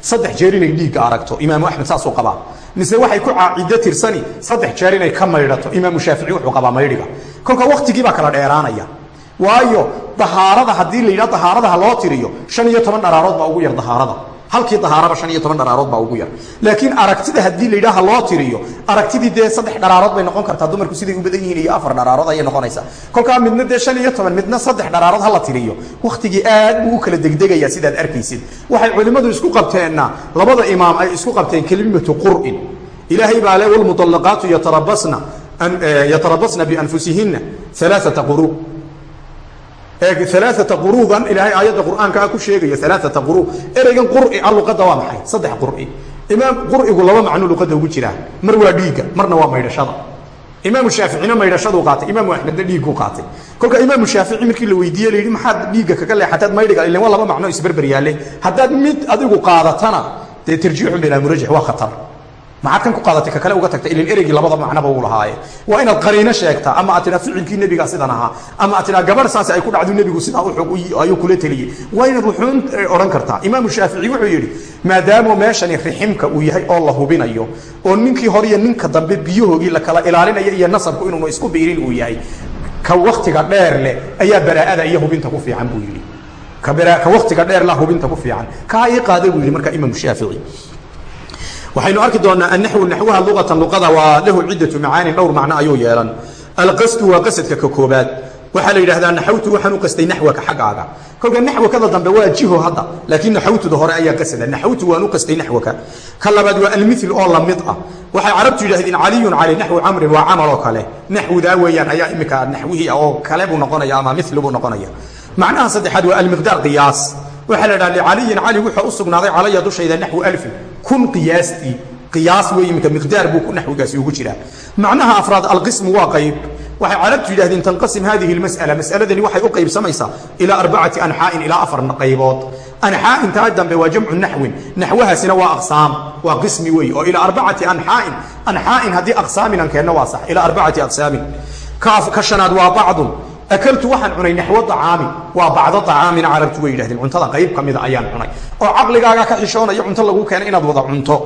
Saddex jeer inay dhiigga aragto imaamu axmed saasuu qabaa. Mise waxay ku caacido tirsani? Saddex jeer inay ka maydhato imaamu shaafici wuxuu qabaa maydhiga kolka waktigii baa kala dheeraanaya. Waayo dahaarada haddii la yidhaha dahaaradaha loo tiriyo shan iyo toban dharaarood baa ugu yar dahaarada. Halkii dahaaraba shan iyo toban dharaarood baa ugu yar. Laakiin aragtida haddii la yidhaha loo tiriyo aragtidii dee saddex dharaarood bay noqon kartaa. Dumarku siday u badan yihiin iyo afar dharaarood ayay noqonaysaa. Kolkaa midna dee shan iyo toban midna saddex dharaarood hala tiriyo. Wakhtigii aad buu u kala degdegaya sidaad arkaysid. Waxay culimmadu isku qabteenna labada imaam ay isku qabteen kelimatu qur'in. Ilaahay baa le walmuطallaqaatu yatarabasna yatarabasna bianfusihinna alaaata quruu alaaata quruudan ilaahay aayadda qur'aankaa ku sheegaya alaaata quruu ereygan qur'i a luqadda waa maxay saddex qur'i imaam qur'igu laba macno luqadda ugu jiraa mar waa dhiigga marna waa maydhashada imaamu shaaficina maydhashaduu qaatay imaamu axmedna dhiigguu qaatay kolka imaamu shaafici markii la weydiiye layidhi maxaad dhiigga kaga leexataad maydhiga ilan waa laba macno isberber yaalle haddaad mid adigu qaadatana dee tarjiixun bilaa murajix waa khatar maxaad kan ku qaadatay ka kale uga tagtay ilan ereygii labada macnoba uu lahaaye. Waa inaad qariino sheegtaa ama aad tidhaa ficilkii nebigaa sidan ahaa ama aad tidhaa gabadh saasi ay ku dhacdu nebigu sidaa ayuu kula teliyey waa inaad wuxuun odhan kartaa. Imaamu shaafici wuxuu yidhi maadaama meeshani riximka uu yahay oo la hubinayo oo ninkii hore iyo ninka dambe biyahoogii la kala ilaalinayo iyo nasabku inuunu isku biirin uu yahay ka waktiga dheer leh ayaa baraa'ada iyo hubinta ku fiican buu yidhi. Ka waktiga dheer la hubinta ku fiican. Kaa ii qaada buu yidhi marka imaamu shaafici waxaynu arki doonaa annaxwu naxwaha luqatan luqada waa lahu ciddatu macaanin dhowr macno ayuu yeelan. Alqasdu waa qasadka ka koobaad. Waxaa la yidhahdaa naxawtu waxaan u qastay naxwaka xaggaaga. Kolka naxwakada dambe waa jiho hadda laakiin naxawtuda hore ayaa qasada. Naxawtu waan u qastay naxwaka. Ka labaad waa almithil oo la mid ah. Waxay carabtu yidhahdeen caliyun cali naxwu camrin waa camal oo kale. Naxwudaa weeyaan ayaa iminka naxwihii oo kale buu noqonaya ama mithlu buu noqonaya. Macnaha saddexaad waa almiqdaar qiyaas. Waxaa la dhaha licaliyin cali wuxuu u sugnaaday calaya dushayda naxwu alfin kun qiyaastii qiyaas wey iminka miqdaar buu naxwigaasi ugu jiraa macnaha afraad alqismu waa qayb. Waxay carabtu yidhahdeen tanqasim hadihi lmas'ala mas'aladani waxay u qaybsamaysaa ilaa arbacati anxaa'in ilaa afar qaybood. Anxaa'in taa dambe waa jamcu naxwin. Naxwahaasina waa aqsaam waa qismi wey oo ilaa arbacati anxaa'in anxaa'in haddii aqsaamin aan keenno waa sax. Ilaa arbacati aqsaamin. Ka shanaad waa bacdun akaltu waxaan cunay naxwo acaami waa bacdo acaamina carabtu way yidhahdeen cuntada qayb ka mida ayaan cunay oo caqligaaga ka xishoonayo cunto lagu keenay inaad wada cunto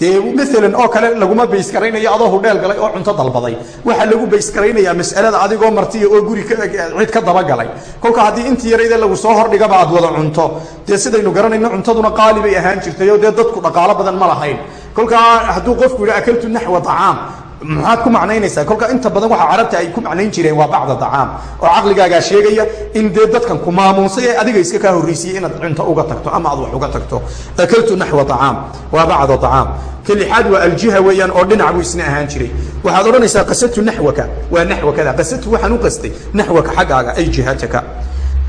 dee maalan oo kale laguma baysgaraynayo adoo hudheel galay oo cunto dalbaday waxaa lagu baysgaraynayaa mas'alada adigoo martiya oo guri cid ka dabagalay kolka haddii intii yarayde lagu soo hordhigaba aad wada cunto dee sidaynu garanayno cuntaduna qaali bay ahaan jirtay dee dadku dhaqaalo badan ma lahayn kolkaa hadduu qofku yidhi akaltu naxwa acaam maxaad ku macnaynaysaa? Kolka inta badan waxa carabta ay ku macnayn jireen waa bacda acaam oo caqligaagaa sheegaya in dee dadkan ku maamuusay ee adiga iska kaa horraysiiyey inaad cunto uga tagto ama aad wax uga tagto. Akaltu naxwa acaam waa bacda acaam ka lixaad waa aljiha weeyaan oo dhinac buu isna ahaan jiray. Waxaad odhanaysaa qasatu naxwaka. Waa naxwakada. Qasatu waxaan u qastay naxwaka xaggaaga ay jihataka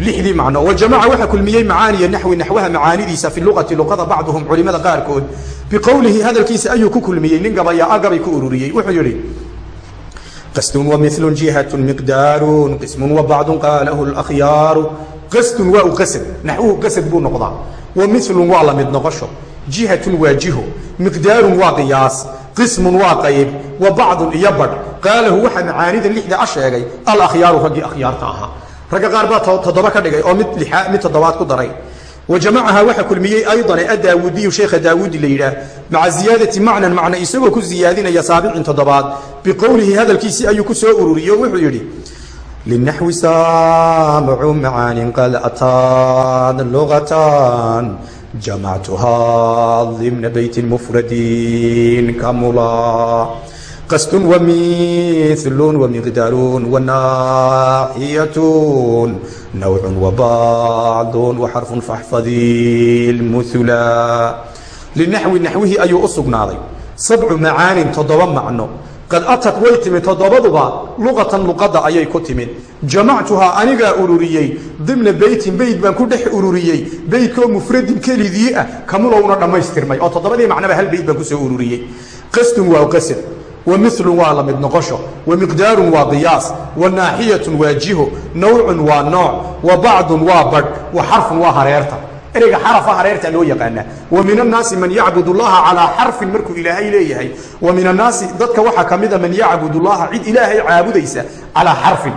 lixdii macno. Wajamaca waxaa kulmiyey macaaniya naxwi naxwaha macaanidiisa fi luqati luqada bacduhum culimada qaarkood. Biqowlihi hadalkiisa ayuu ku kulmiyey nin gabayaa gabay ku ururiyey. Wuxuu yidhi qasdun wamilu jihatun miqdaarun qismun wabacdun qaalahu lakhyaaru qasdun waa u qasad naxwuhu qasad buu noqdaa. Wamilun waa la mid noqosho. Jihatun waa jiho miqdaarun waa qiyaas qismun waa qayb wa bacdun iyo badh. Qaalahu waxaa macaanida lixda a sheegay alakhyaaru raggii akhyaarta ahaa ragga qaar baa toddoba ka dhigay oo mid lixaa mid toddobaad ku daray. Wa jamacaha waxaa kulmiyey aydan adaawudiyu sheekha daawuudi la yidhaah maca ziyaadati macnan macna isagoo ku ziyaadinaya saabicin toddobaad. Biqowlihi hadalkiisii ayuu ku soo ururiyey oo wuxuu yidhi linaxwi saamacu macaanin qad ataan lugatan jamactuhaa dimna beytin mufradin kamula qasd wmil wmiqdaar wanaaxiyat nawc wabacd waxarfu faxfadi lmuhula linaxwi naxwihii ayuu u sugnaaday sabcu macaanin toddoba macno qad atat way timid toddobaduba luqatan luqadda ayay ku timid jamactuhaa anigaa ururiyey dimna beytin beyd baan ku dhex ururiyey beydkoo mufradin kelidii ah kamulowna dhammaystirmay oo toddobadii macnoba hal beyd baan ku soo ururiyey qasdun waa qasad wamilu waa la mid noqosho wamiqdaarun waa qiyaas wanaaxiyatun waa jiho nawcun waa nooc wa bacdun waa badh wa xarfun waa hareerta ereyga xarafa hareerta loo yaqaanaa wa min annaasi man yacbud llaha calaa xarfin markuu ilaahay leeyahay wa min annaasi dadka waxaa ka mida man yacbud llaha cid ilaahay caabudaysa calaa xarfin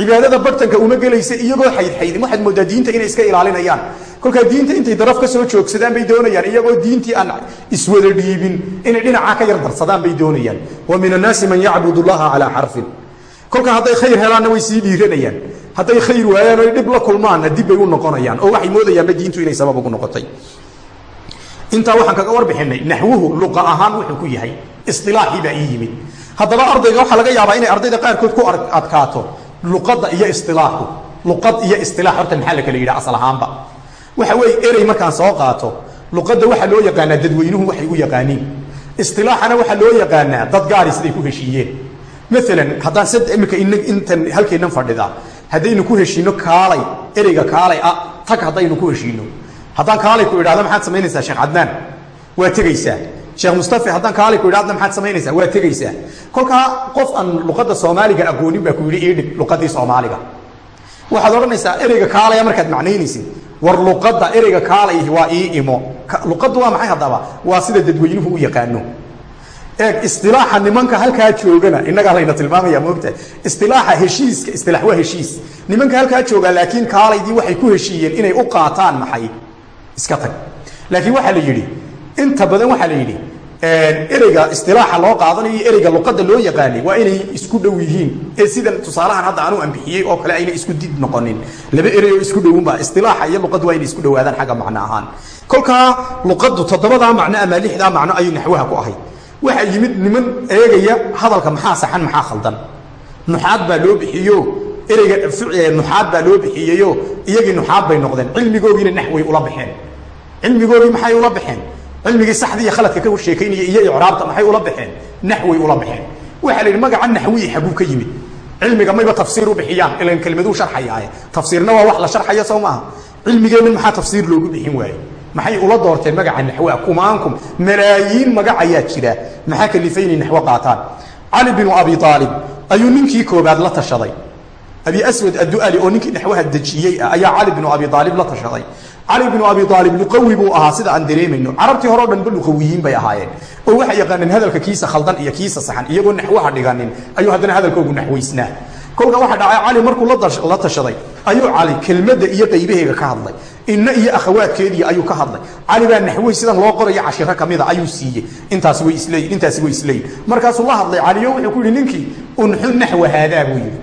cibaadada bartanka uma gelaysa iyagoo xaydxaydin waxaad moodaa diinta inay iska ilaalinayaan. Kolkaa diinta intay daraf ka soo joogsadaan bay doonayaan iyagoo diintii aan iswada dhiibin inay dhinacaa ka yar darsadaan bay doonayaan. Wa min annaasi man yacbud llaha calaa xarfin. Kolka hadday khayr helaanna way sii dhiiranayaan. Hadday khayr waayaan oy dhib la kulmaanna dib bay u noqonayaan. Oo waxay moodayaanba diintu inay sabab ugu noqotay. Intaa waxaan kaga warbixinay naxwuhu luqa ahaan wuxuu ku yahay isilaaxii baa ii yimid. Haddaba ardayga waxaa laga yaabaa inay ardayda qaarkood ku adkaato luqadda iyo isilaaxu luqad iyo isilaax horta maxaa la kala yidhaha asal ahaanba. Waxa weeye erey markaan soo qaato luqadda waxaa loo yaqaanaa dadweynuhu waxay u yaqaaniin. Isilaaxana waxaa loo yaqaanaa dad gaari siday ku heshiiyeen. Maalan haddaan sad imika intan halkeennan fadhida haddaynu ku heshiino kaalay ereyga kaalay ah tag haddaynu ku heshiino. Haddaan kaalay ku idhahdo maxaad samaynaysaa sheekh cadnaan? Waa tegaysaa sheekh mustafe haddaan kaalay ku idhahdo maxaad samaynaysaa? Waa tegaysaa kolkaa qof aan luqadda soomaaliga aqoonin baa ku yidhi ii luqaddii soomaaliga. Waxaad odhanaysaa ereyga kaalaya markaad macnaynaysid. War luqadda ereyga kaalay waa ii imo. Luqaddu waa maxay haddaba? Waa sida dadweynuhu u yaqaano. Eeg istilaaxa nimanka halkaa joogana innagaa layna tilmaamaya moogta istilaaxa heshiiska istilaax waa heshiis. Nimanka halkaa joogaa laakiin kaalaydii waxay ku heshiiyeen inay u qaataan maxay? Iska tag. Laakiin waxaa la yidhi inta badan waxaa la yidhi ereyga istilaaxa loo qaadanayo iyo ereyga luqadda loo yaqaanay waa inay isku dhow yihiin. Ee sidan tusaalahan hadda aanu ambixiyey oo kale ayna isku did noqonin. Laba erey oo isku dhowunba istilaaxa iyo luqaddu waa inay isku dhowaadaan xagga macno ahaan. Kolkaa luqaddu toddobadaa macno ama lixdaa macno ayuu naxwaha ku ahayd waxaa yimid niman eegaya hadalka maxaa saxan maxaa khaldan. Nuxaad baa loo bixiyo. Ereyga nuxaad baa loo bixiyeyo iyagii nuxaad bay noqdeen. Cilmigoogiina naxway ula baxeen. Cilmigoogii maxay ula baxeen cilmigii saxdii iyo khaladka ka sheekaynaya iyo icraabta maxay ula baxeen? Naxway ula baxeen. Waxaa la magaca naxwiyi xaguu ka yimid. Cilmiga mayba tafsiir u bixiyaan. Ilan kelmaduu sharxayaaye. Tafsiirna waa wax la sharxaya soo maaha. Cilmigeennan tafsiir loogu bixin waaye? Maxay ula doorteen magaca naxwaa kumaankum malaayiin magac ayaa jira. Maxaa kalifay inay naxwo qaataan? Cali binu abi aalib ayuu ninkii koobaad la tashaday. Abi aswad addu'ali oo ninkii naxwaha dejiyey ah ayaa cali binu abi aalib la tashaday cali binu abi aalib luqawi buu ahaa sida aan dareemayno. Carabtii hore o dhanba luqawiyiin bay ahaayeen. Oo waxay yaqaaneen hadalka kiisa khaldan iyo kiisa saxan iyagoo naxwaha dhiganin. Ayuu haddana hadalkoogu naxwaysnaa. Kolka waxa dhacay cali markuu la tashaday ayuu cali kelmadda iyo qaybaheega ka hadlay. Inna iyo akhawaadkeedii ayuu ka hadlay. Cali baa naxwey sidan loo qorayo cashiro kamida ayuu siiyey. Intaas way isleeyiin intaasi way isleeyiin markaasuu la hadlay caliyo wuxuu ku yidhi ninkii unxu naxwa haadaa buu yidhi.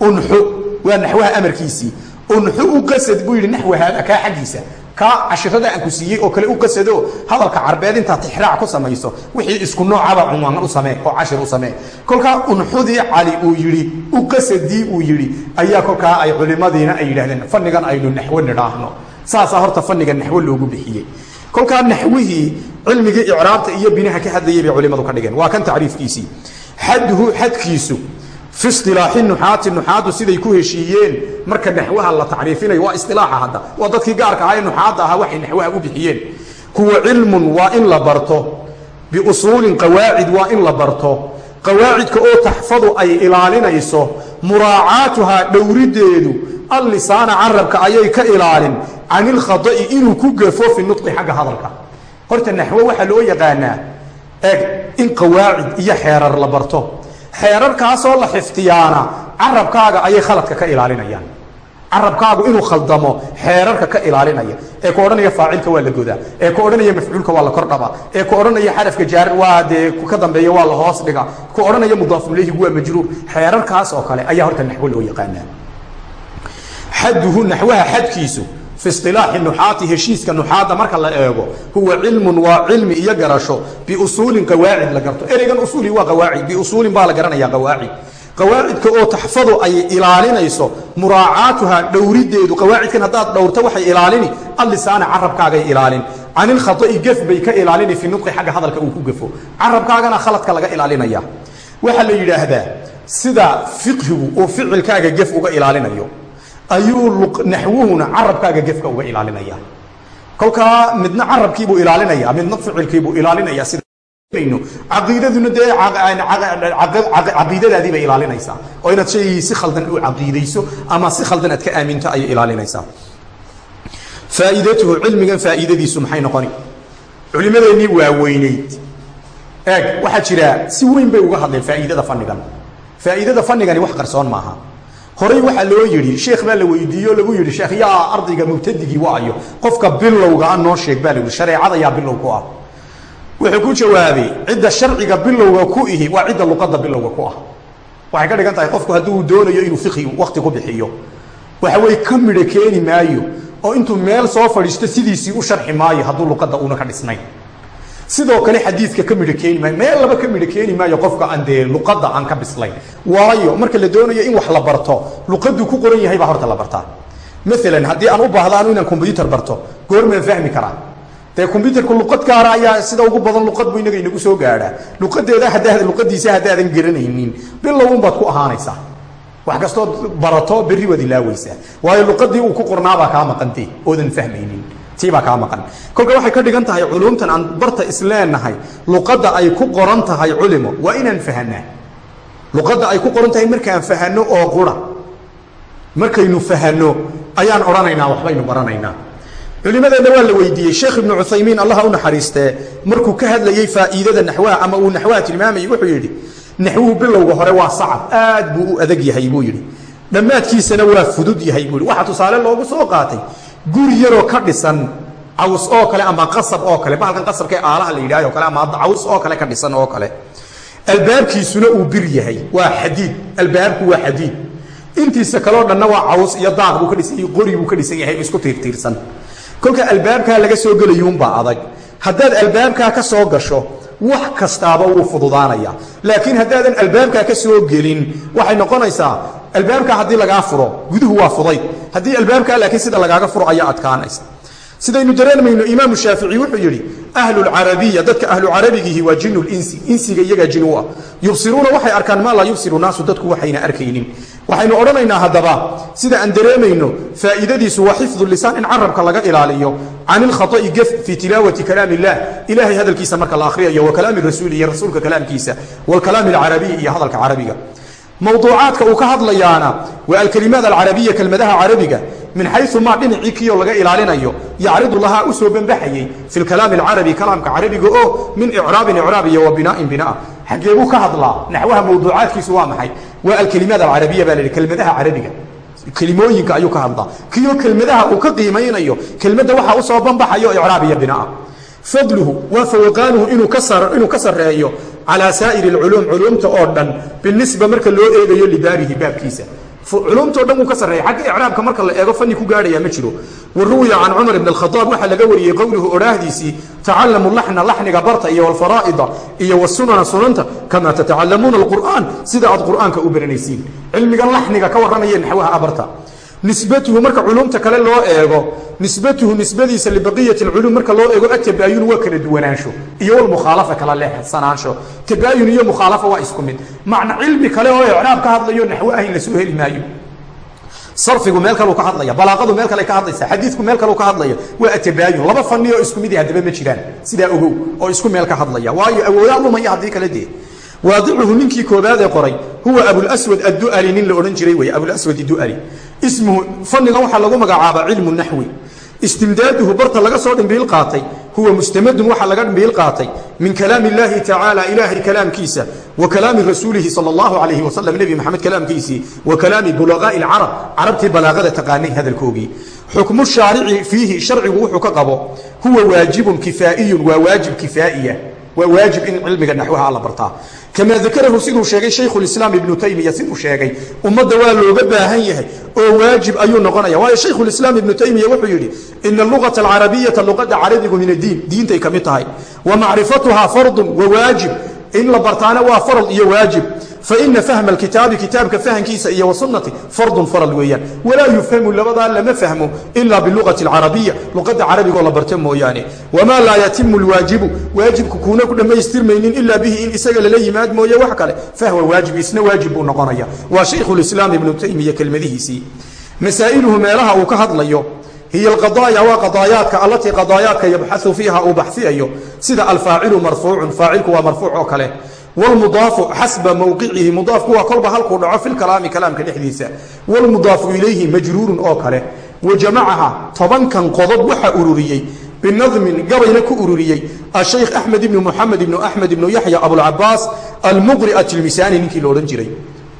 Unxu waa naxwaha amarkiisii unxu u qasad buu yidhi naxwa haadaa kaa xaggiisa. Kaa cashirada aan ku siiyey oo kale u qasado hadalka carbeed intaad tixraac ku samayso wixii isku noocaba cunwaan u samee oo cashir u samee. Kolkaa unxudii cali uu yidhi u qasadii uu yidhi ayaa kolkaa ay culimadiina ay yidhahdeen fannigan aynu naxwo nidhaahno. Saasaa horta fanniga naxwo loogu bixiyey. Kolkaa naxwihii cilmigii icraabta iyo binaha ka hadlayay bay culimadu ka dhigeen. Waa kan tacriifkiisii. Xadhu xadkiisu fi isilaaxi nuxaati nuxaadu siday ku heshiiyeen. Marka naxwaha la tacriifinayo waa isilaaxa hadda. Waa dadkii gaarka ahaa ee nuxaadda ahaa waxay naxwaha u bixiyeen. Huwa cilmun waa in la barto. Biusuulin qawaacid waa in la barto. Qawaacidka oo taxfadu ay ilaalinayso muraacaatuhaa dhowrideedu allisaana carabka ayay ka ilaalin. Can ilkhada'i inuu ku gafo fi nudqi xagga hadalka. Horta naxwo waxaa loo yaqaanaa eeg in qawaacid iyo xeerar la barto xeerarkaasoo la xifdiyaana carabkaaga ayay khaladka ka ilaalinayaan. Carabkaagu inuu khaldamo xeerarka ka ilaalinaya. Ee ku odhanaya faacilka waa la godaa. Ee ku odhanaya mafcuulka waa la kordhaba ee ku odhanaya xarafka jaarir waa dee ka dambeeya waa la hoos dhiga. Ku odhanaya mudaafuleyhigu waa majruur. Xeerarkaas oo kale ayaa horta naxwo loo yaqaanaa. Xaduhu naxwaha xadkiisu fi isilaaxi nuxaati heshiiska nuxaadda marka la eego huwa cilmun waa cilmi iyo garasho biusuulin qawaacid la garto. Ereygan usuuli waa qawaacid biusuulin baa la garanaya qawaacid. Qawaacidka oo taxfadu ay ilaalinayso muraacaatuha dhowrideedu qawaacidkan haddaad dhowrto waxay ilaalini allisaana carabkaagay ilaalin. Can ilkhada'i gef bay ka ilaalini fi nudqi xagga hadalka uu ku gafo carabkaagana khaladka laga ilaalinaya. Waxaa la yidhaahdaa sida fiqhigu uu ficilkaaga gef uga ilaalinayo ayuu naxwuhuna carabkaaga gefka uga ilaalinaya. Kolkaa midna carabkiibuu ilaalinaya midna ficilkiibuu ilaalinaya caqiidaduna dee caqiidadaadii ilaalinaysaa oo inaad shay si khaldan u caqiidayso ama si khaldan aad ka aaminto ayay ilaalinaysaa faa'iidatuhu cilmigan faa'iidadiisu maxay noqoni? Culimadeennii waaweyneyd. Eeg waxaa jira si weyn bay uga hadleen faa'iidada fannigan. Faa'iidada fannigani wax qarsoon maaha horey waxaa loo yidhi sheekh baa la weydiiye o lagu yidhi sheekh yaa ardayga mubtadigii waayo qofka bilowga a noo sheeg baa la yidhi. Shareecada yaa bilow ku ah. Wuxuu ku jawaabay cidda sharciga bilowga ku ihi waa cidda luqadda bilowga ku ah. Waxay ka dhigan tahay qofku hadduu doonayo inuu fiqhi wakti ku bixiyo. Waxa weye ka midho keeni maayo oo intuu meel soo fadhiisto sidiisii u sharxi maayo hadduu luqadda uuna ka dhisnayn sidoo kale xadiidka ka midho maayo meel laba ka midho keeni maayo qofka aan dee luqadda aan ka bislayn waayo marka la doonayo in wax la barto luqaddu ku qoran yahay baa horta la bartaa maalan haddii aan u baahdaanu inaan combyutar barto goormaan fahmi karaa. Dee combyutarku luqad gaara ayaa sida ugu badan luqad bu inaga inagu soo gaadhaa. Luqadeeda haddaad luqadiisa haddaadan garanaynin bilowun baad ku ahaanaysaa. Wax kastood barato berri waad ilaaweysaa waayo luqadii uu ku qornaabaa kaa maqante oodan fahmaynin tiibaa kaa maqan. Kolka waxay ka dhigan tahay culumtan aan barta isleenahay luqadda ay ku qoran tahay culimo waa inaan fahanaa luqadda ay ku qoran tahay markaan fahano oo qura. Markaynu fahano ayaan odhanaynaa waxbaynu baranaynaa. Culimadeenna waa la weydiiyey. Sheekh ibnu cuthaymiin allaha u naxariistee markuu ka hadlayey faa'iidada naxwaha ama uu naxwaha tilmaamayey wuxuu yidhi naxwuhu bilowga hore waa sacab aad buu u adag yahay buu yidhi. Dhammaadkiisana waa fudud yahay buu yidhi. Waxaa tusaale loogu soo qaatay guri yaroo ka dhisan caws oo kale ama qasab oo kale. Bahalkan qasabkae aalaha la yidhahyo kale ama caws oo kale ka dhisan oo kale. Albaabkiisuna uu bir yahay. Waa xadiid. Albaabku waa xadiid. Intiisa kaleo dhanna waa caws iyo daaq buu ka dhisan yahay qori buu ka dhisan yahay isku tiirtiirsan. Kolka albaabkaa laga soo gelayuunbaa adag. Haddaad albaabkaa ka soo gasho wax kastaaba wuu fududaanaya laakiin haddaadan albaabkaa ka soo gelin waxay noqonaysaa albaabkaa haddii lagaa furo guduhu waa fudayd haddii albaabkaa laakiin sida lagaaga furo ayaa adkaanaysa. Sidaynu dareemayno imaamu shaafici wuxuu yidhi ahlulcarabiya dadka ahlucarabigihi waa jinu linsi insiga iyagaa jin ah yubsiruuna waxay arkaan maa laa yubsiru naasu dadku waxayna arkaynin. Waxaynu odhanaynaa haddaba sida aan dareemayno faa'iidadiisu waa xifdu lisaan in carabka laga ilaaliyo can ilkhata'i gef fii tilaawati kalaam illah ilahay hadalkiisa marka la akhriyayo wa kalaami rasuuli iyo rasuulka kalaamkiisa waalkalaami alcarabiyi iyo hadalka carabiga mawduucaadka uu ka hadlayaana waa alkalimaat alcarabiya kelmadaha carabiga min xayu maa dhinacii kiyo laga ilaalinayo yacridu lahaa u soo banbaxayey fi lkalaami alcarabi kalaamka carabiga oo min icraabin icraab iyo wa binaain binaa. Xaggee buu ka hadlaa naxwaha mawduucaadkiisu waa maxay? Waa alkelimaad alcarabiya baa la yidhi kelmadaha carabiga. Kelimooyinka ayuu ka hadlaa. Kiyo kelmadaha uu ka qiimaynayo kelmadda waxaa u soo banbaxayo icraab iyo binaa fadluhu waa fawqaanuhu inuu ka sarreeyo calaa saa'iri alculuum culuumta oo dhan binisba marka loo eegayo libaarihi baabkiisa. Culumtao dhan wuu ka sarreeya. Xagga icraabka marka la eego fanni ku gaadhaya ma jiro. Wa ruwiya can cumar ibn alkhadaab waxaa laga wariyey qowluhu odhaahdiisii tacallamu laxna laxniga barta iyo walfaraa'ida iyo wasunana sunanta kamaa tatacalamuuna alqur'aan. Sida aad qur'aanka u baranaysiin. Cilmigan laxniga ka warramaya naxwaha abarta nisbatuhu marka culumta kale loo eego nisbatuhu nisbadiisa libaqiyati alculuum marka loo eego atabaayun waa kala duwanaansho iyo walmukhaalafa kala leexsanaansho tabaayun iyo mukhaalafa waa isku mid. Macna cilmi kale oo icraab ka hadlayo naxwo ah in la soo heli maayo. Sarfigu meel kaleu ka hadlaya balaaqadu meel kale ka hadlaysa xadiidku meel kaleu ka hadlaya waa atabaayun laba fani oo isku midi haddaba ma jiraan sidaa ogow oo isku meel ka hadlaya. Waayo awoodaa lumaya haddii kale dee. Waadicuhu ninkii koobaadee qoray huwa abulswad addu'ali nin la odhan jiray wey abulswad du'ali ismuhu fannigan waxaa lagu magacaabaa cilmu naxwi. Istimdaaduhu barta laga soo dhimbiil qaatay huwa mustamadun waxaa laga dhimbiil qaatay min kalaami illaahi tacaala ilaahay kalaamkiisa wa kalaami rasuulihi sal allahu calayhi wasalam nebi maxamed kalaamkiisii wa kalaami bulaqaa'i alcarab carabtii balaaqada taqaanay hadalkoogii. Xukmu shaarici fiihi sharcigu wuxuu ka qabo huwa waajibun kifaa'iyun waa waajib kifaa'iya waa waajib in cilmiga naxwaha alla bartaa kamaa dakarahu siduu sheegay shaykhulislaam ibnu taymiya siduu sheegay ummadda waa looga baahan yahay oo waajib ayuu noqonaya waayo shaykhulislaam ibnu taymiya wuxuu yidhi ina alugata alcarabiyata luqadda carabigu min addiin diintay ka mid tahay wa macrifatuhaa fardun wa waajib in la bartaana waa farad iyo waajib. Faina fahma alkitaabi kitaabka fahankiisa iyo wasunati fardun farad weeyaan. Walaa yufhamu labadaa lama fahmo ilaa biluqati alcarabiya luqadda carabigoo la barto mooyaane. Wamaa laa yatimu lwaajibu waajibku kuuna ku dhammaystirmaynin ilaa bihi in isaga lala yimaad mooye wax kale. Fahwa waajib isna waajib buu noqonaya waa shaykhulislaam ibnu taymiya kelmadihiisii. Masaa'iluhu meelaha uu ka hadlayo hiy alqadaaya waa qadaayaadka allatii qadaayaadka yabxau fiiha uu baxfiyayo sida alfaacilu marfuucun faacilku waa marfuuc oo kale. Wlmudaafu xasba mowqicihi mudaafku waa kolba halkuu dhaco fi lkalaami kalaamka dhexdiisa. Wlmudaafu ilayhi majruurun oo kale. Wa jamacaha tobankan qodob waxaa ururiyey. Binadmin gabayna ku ururiyey. Ashaykh axmed ibnu muxamed ibnu axmed ibnu yaxya abulcabaas almuqri atilmisaani ninkii la jiray.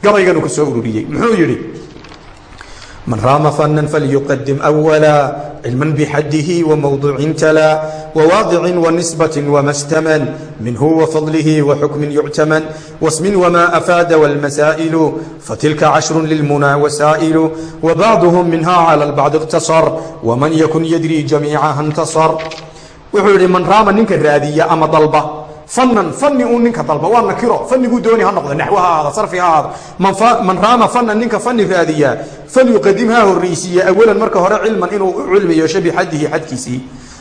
Gabayganuu ka soo ururiyey. Muxuu yidhi من رام فنا فليقدم أولا علما بحده وموضوع تلا وواضع ونسبة وما استمن منه وفضله وحكم يعتمن واسم وما أفاد والمسائل فتلك عشر للمنى وسائل وبعضهم منها على البعض اقتصر ومن يكن يدري جميعها انتصر وحول من رام ننك الرادية أما ضلبة fanan fani uu ninka dalba waa nakiro. Faniguu dooni ha noqdo naxwo ha ahaado sarfi ha ahaado man raama fanan ninka fani raadiyaa falyuqadim ha horraysiiya awalan marka hore cilman inuu u cilmi yeesho bixadihi xadkiisii.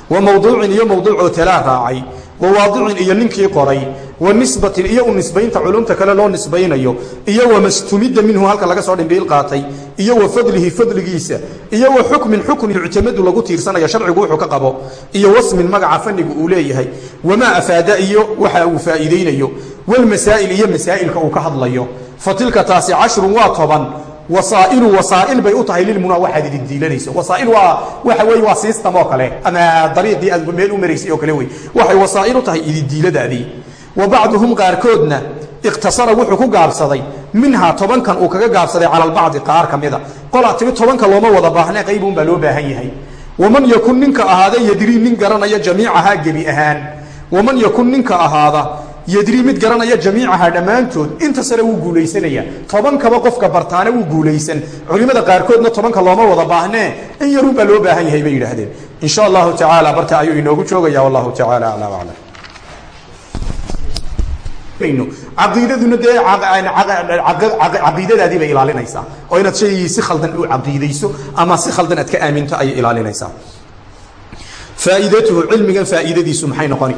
Wa mawduucin iyo mawduucoo talaa raacay wa waadicin iyo ninkii qoray wa nisbatin iyo u nisbaynta culumta kale loo nisbaynayo iyo wamastumidda minhu halka laga soo dhimbiil qaatay iyo wa fadlihi fadligiisa iyo wa xukmin xukun yuctamadu lagu tiirsanaya sharcigu wuxuu ka qabo iyo wasmin magaca fanigu uu leeyahay wamaa afaada iyo waxa uu faa'iidaynayo walmasaa'il iyo masaa'ilka uu ka hadlayo. Fa tilka taasi cashrun waa toban wasaa'ilu wasaa'il bay u tahay lilmunaa waxaad idindiilanayso wasaa'il waa waxa weeye waa system oo kale ama dariiqii aad meel u maraysay oo kale wey waxay wasaa'il u tahay idindiiladaadii wa bacduhum qaarkoodna ikhtasara wuxuu ku gaabsaday minhaa tobankan uu kaga gaabsaday cala albacdi qaar ka mida. Qolaa timi tobanka looma wada baahne qaybuun baa loo baahan yahay. Waman yakun ninka ahaada yadrii nin garanaya jamiicahaa gebi ahaan. Waman yakun ninka ahaada yadrii mid garanaya jamiicaha dhammaantood inta sare wuu guulaysanaya. Tobankaba qofka bartaana wuu guulaysan. Culimmada qaarkoodna tobanka looma wada baahnee in yarun baa loo baahan yahay bay yidhaahdeen. In allahu tacaala barta ayuu inoogu joogaya. Wallahu tacaala aclam. Aclam caqiidaduna dee caqiidadaadii bay ilaalinaysaa. Oo inaad shay si khaldan u caqiidayso ama si khaldan aad ka aaminto ayay ilaalinaysaa. Faa'iidatuhu cilmigan faa'iidadiisu maxay noqoni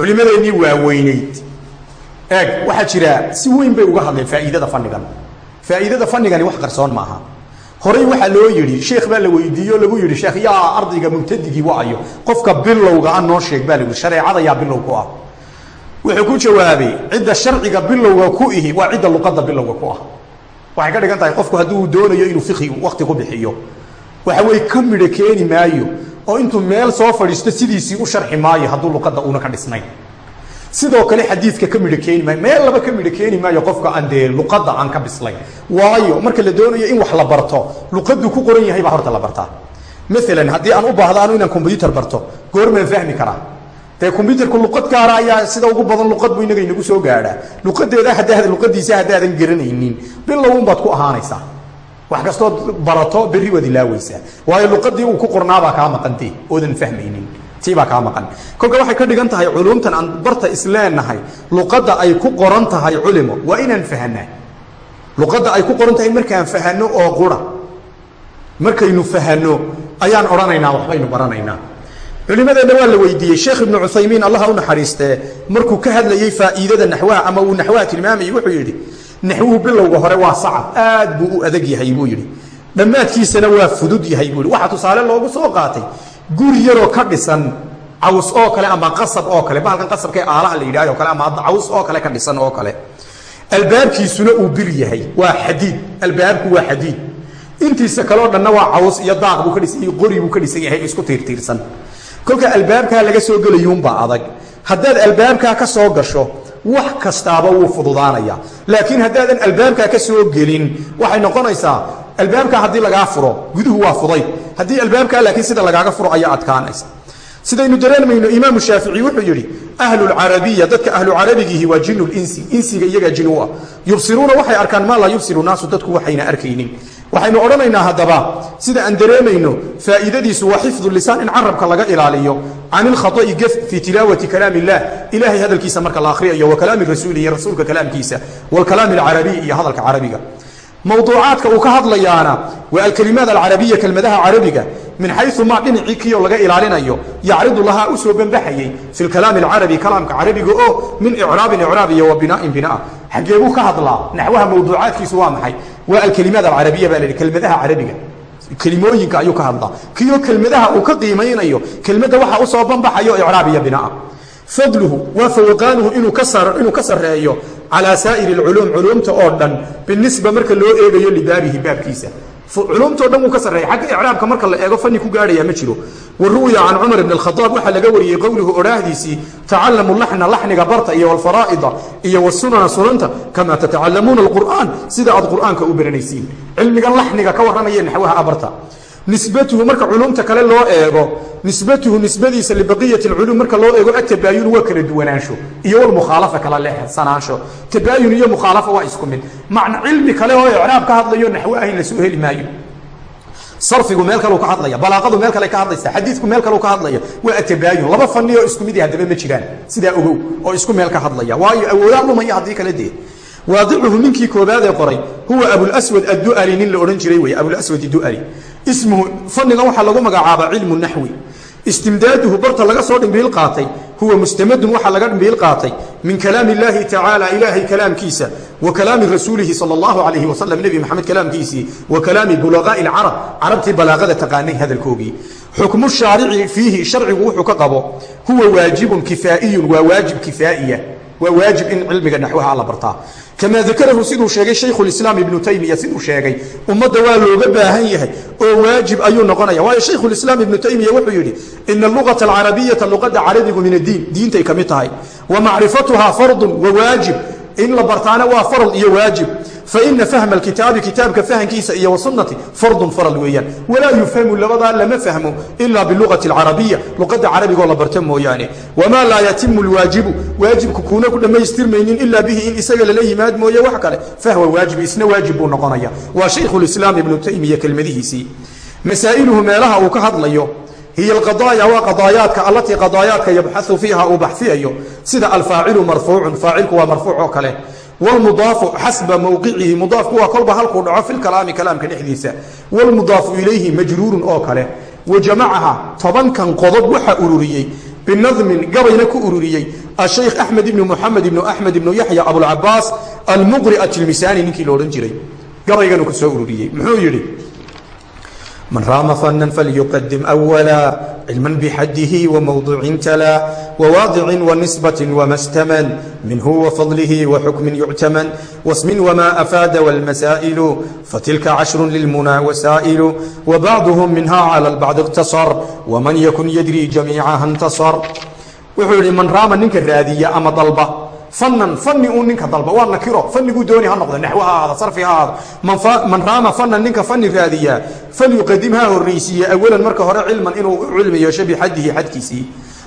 culimadeennii waaweynayd eeg waxaa jira si weyn bay uga hadleen faa'iidada fannigan faa'iidada fannigani wax qarsoon maaha. Horey waxaa loo yidhi sheekh baa la weydiiye o lagu yidhi sheekh yaa ardayga mubtadigii waayo. Qofka bilowga a noo sheeg baa la yidhi. Shareecada bilow ku ah. Wuxuu ku jawaabay cidda sharciga bilowga ku ihi waa cidda luqadda bilowga ku ah. Waxay ka dhigan tahay qofku hadduu doonayo inuu fiqhi wakti ku bixiyo. Waxa weye ka midho keeni maayo oo intuu meel soo fadhiisto sidiisii u sharxi maayo hadduu luqadda uuna ka dhisnayn sidoo kale xadiidka ka midho maayo meel laba ka midho maayo qofka aan dee luqadda aan ka bislayn waayo marka la doonayo in wax la barto luqaddu ku qoran yahay baa horta la bartaa. Maalan haddii aan u baahdo anu inaan combyutar barto goormaan fahmi karaa. Dee combyutarku luqad gaara ayaa sida ugu badan luqad bu inaga inagu soo gaadhaa. Luqadeeda haddaad luqadiisa haddaadan garanaynin bilowun baad ku ahaanaysaa wax kastood barato berri waad ilaaweysaa waayo luqadii uu ku qornaabaa kaa maqantee oodan fahmaynin. Tiibaa kaa maqan. Kolka waxay ka dhigan tahay culumtan aan barta isleenahay luqadda ay ku qoran tahay culimo waa inaan fahanaa luqadda ay ku qoran tahay markaan fahano oo qura. Markaynu fahano ayaan odhanaynaa waxbaynu baranaynaa. Culimadeenna waa la weydiiyey. Sheekh ibnu cuthaymiin allaha u naxariistee markuu ka hadlayey faa'iidada naxwaha ama uu naxwaha tilmaamayey wuxuu yidhi naxwuhu bilowga hore waa sacab aad buu u adag yahay buu yidhi. Dhammaadkiisana waa fudud yahay buu yidhi. Waxaa tusaale loogu soo qaatay guri yaroo ka dhisan caws oo kale ama qasab oo kale bahalkan qasabkae aalaha la yidhahyo kale ama caws oo kale ka dhisan oo kale. Albaabkiisuna uu bir yahay waa xadiid. Albaabku waa xadiid. Intiisa kaleo dhanna waa caws iyo daaq buu ka dhisan yahay qori buu ka dhisan yahay isku tiirtiirsan. Kolka albaabkaa laga soo gelayuunbaa adag. Haddaad albaabkaa ka soo gasho wax kastaaba wuu fududaanaya laakiin haddaadan albaabkaa ka soo gelin waxay noqonaysaa albaabkaa haddii lagaa furo guduhu waa fudayd haddii albaabkaa laakiin sida lagaaga furo ayaa adkaanaysa. Sidaynu dareemayno imaamu shaafici wuxuu yidhi ahlulcarabiya dadka ahlucarabigiihi waa jinu linsi insiga iyagaa jin u ah. Yubsiruuna waxay arkaan maa laa yubsiru naasu dadku waxayna arkaynin waxaynu odhanaynaa haddaba sida aan dareemayno faa'iidadiisu waa xifdu lisaan in carabka laga ilaaliyo can ilkhata'i gef fii tilaawati kalaam illah ilahay hadalkiisa marka la akhriyayo wa kalaami rasuuli iyo rasuulka kalaamkiisa waalkalaami alcarabiy iyo hadalka carabiga. Mawduucaadka uu ka hadlayaana waa alkalimaat alcarabiya kelmadaha carabiga min xayu maa dhinacii kiyo laga ilaalinayo yacridu lahaa u soo banbaxayey fi lkalaami alcarabi kalaamka carabiga oo min icraabin icraab iyo wa binaain binaa. Xaggee buu ka hadlaa naxwaha mawduucaadkiisu waa maxay waa alkalimaat alcarabiya baa la yidhi kelmadaha carabiga. Kelimooyinka ayuu ka hadlaa. Kiyo kelmadaha uu ka qiimaynayo kelmadda waxa u soo banbaxayo icraab iyo binaa. Fadluhu waa fawaqaanuhu inuu ka sareeyo calaa saa'iri alculuum culuumta oo dhan binisba marka loo eegayo libaabihi baabkiisa culumtao dhan wuu ka sarreeya xagga icraabka marka la eego fanni ku gaadhaya ma jiro. Wa ru'ya can cumar bn alkhadaab waxaa laga wariyey qowluhu odhaahdiisii tacallamu laxna laxniga barta iyo walfaraa'ida iyo wasunana sunanta kamaa tatacalamuuna alqur'aan sida aad qur'aanka u baranaysiin. Cilmigan laxniga ka warramaya naxwaha abarta nisbatuhu marka culumta kale loo eego nisbatuhu nisbadiisa libaqiyati alculuum marka loo eego atabaayun waa kala duwanaansho iyo walmukhaalafa kala leexsanaansho tabaayun iyo mukhaalafa waa isku mid. Macna cilmi kale oo icraab ka hadlayo naxwo ahayn la heli maayo. Sarfigu meel kaleu ka hadlaya balaaqadu meel kale ka hadlaysa xadiidku meel kaleu ka hadlaya waa atabaayun laba fani oo isku mid i haddaba ma jiraan sidaa ogow oo isku meel ka hadlaya. Waayo awoodaa dhumaya haddii kale dee. Waadicuhu ninkii koobaadee qoray huwa abulswad addu'ali nin la odhan jiray wey abulswad du'ali ismuhu fanigan waxaa lagu magacaabaa cilmu naxwi. Istimdaaduhu barta laga soo dhimbiil qaatay huwa mustamadun waxaa laga dhimbiil qaatay min kalaami illaahi tacaala ilaahay kalaamkiisa wa kalaami rasuulihi sal allahu alayhi wasalam nebi maxamed kalaamkiisii wa kalaami bulaqaa'i alcarab carabtii balaaqada taqaanay hadalkoogii xukmu shaarici fiihi sharcigu wuxuu ka qabo huwa waajibun kifaa'iyun waa waajib kifaa'iya waa waajib in cilmiga naxwaha la bartaa kamaa dakarahu siduu sheegay shaykhulislaam ibnu taymiya siduu sheegay ummadda waa looga baahan yahay oo waajib ayuu noqonaya waayo shaykhulislaam ibnu taymiya wuxuu yidhi ina alugata alcarabiyata luqadda carabigu min addiin diintay ka mid tahay wa macrifatuhaa fardun wa waajib in la bartaana waa faral iyo waajib faina fahma alkitaabi kitaabka fahankiisa iyo wasunati fardun faral weeyaan walaa yufhamu labadaa lama fahmo ila bilugati alcarabiya luqadda carabigoo la barta mooyaane wamaa laa yatimu lwaajibu waajibku kuuna ku dhammaystirmaynin ilaa bihi in isaga lala yimaad mooye wax kale fahwa waajib isna waajib buu noqonaya waa shaykhulislaam ibnu taymiya kelmadihiisii masaa'iluhu meelaha uu ka hadlayo hiy alqadaaya waa qadaayaadka allatii qadaayaadka yabxau fiiha uu baxfiyayo sida alfaacilu marfuucun faacilku waa marfuuc oo kale wlmudaafu xasba mowqicihi mudaafku waa kolba halkuu dhaco fi lkalaami kalaamka dhexdiisa wlmudaafu ilayhi majruurun oo kale wa jamacaha tobankan qodob waxa ururiyey binadmin gabayna ku ururiyey ashaykh axmed ibnu muxamed ibnu axmed ibnu yaxya abulcabaas almuqri atilmisaani ninkii la odhan jiray gabayganu ku soo ururiyey muxuu yidhi من رام فنا فليقدم أولا علما بحده وموضوع تلا وواضع ونسبة وما استمن منه وفضله وحكم يعتمن واسم وما أفاد والمسائل فتلك عشر للمنى وسائل وبعضهم منها على البعض اقتصر ومن يكن يدري جميعها انتصر wuxuu yidhi man raama ninka raadiya ama dalba fanan fani uu ninka dalba waa nakiro faniguu dooni ha noqdo naxwo ha ahaado sarfi ha ahaado man raama fanan ninka fani raadiyaa falyuqadim ha horraysiiya. Awalan marka hore cilman inuu cilmi yeesho bixadihi xadkiisii.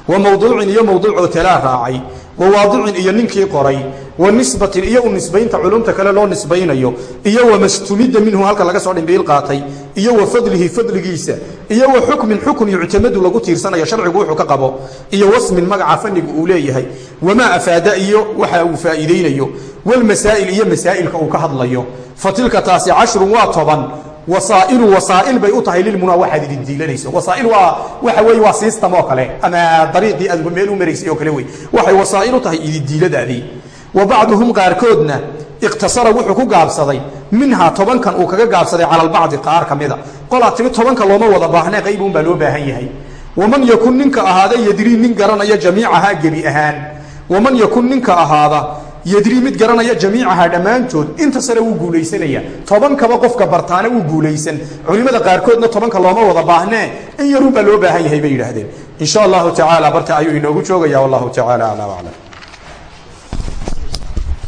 Wa mawduucin iyo mawduucoo talaa raacay wa waadicin iyo ninkii qoray wa nisbatin iyo u nisbaynta culumta kale loo nisbaynayo iyo wa mastumida minhu halka laga soo dhimbiil qaatay iyo wa fadlihi fadligiisa iyo wa xukmin xukun yuctamadu lagu tiirsanayo sharcigu wuxuu ka qabo iyo wasmin magaca fanigu uu leeyahay wamaa afaada iyo waxa uu faa'iidaynayo walmasaa'il iyo masaa'ilka uu ka hadlayo. Fa tilka taasi cashrun waa toban wasaa'ilu wasaa'il bay u tahay lilmunaa waxaad idin diilanayso. Wasaa'il waa waxa weeye waa system oo kale ama dariiqii aad meel u maraysay oo kale wey waxay wasaa'il u tahay ididiiladaadii wa bacduhum qaarkoodna iqtasara wuxuu ku gaabsaday minhaa tobankan uu kaga gaabsaday cala albacdi qaar ka mida. Qolaa tobanka looma wada baahne qaybuun baa loo baahan yahay. Waman yakun ninka ahaada yadrii nin garanaya jamiicahaa gebi ahaan. Waman yakun ninka ahaada yadrii mid garanaya jamiicahaa dhammaantood inta sare wuu guulaysanaya. Tobankaba qofka bartaana wuu guulaysan. Culimmada qaarkoodna tobanka looma wada baahnee. In yarun baa loo baahan yahay bay yidhaahdeen. In sha allahu tacaala barta ayuu inoogu joogaya wallahu tacaala aclam aclam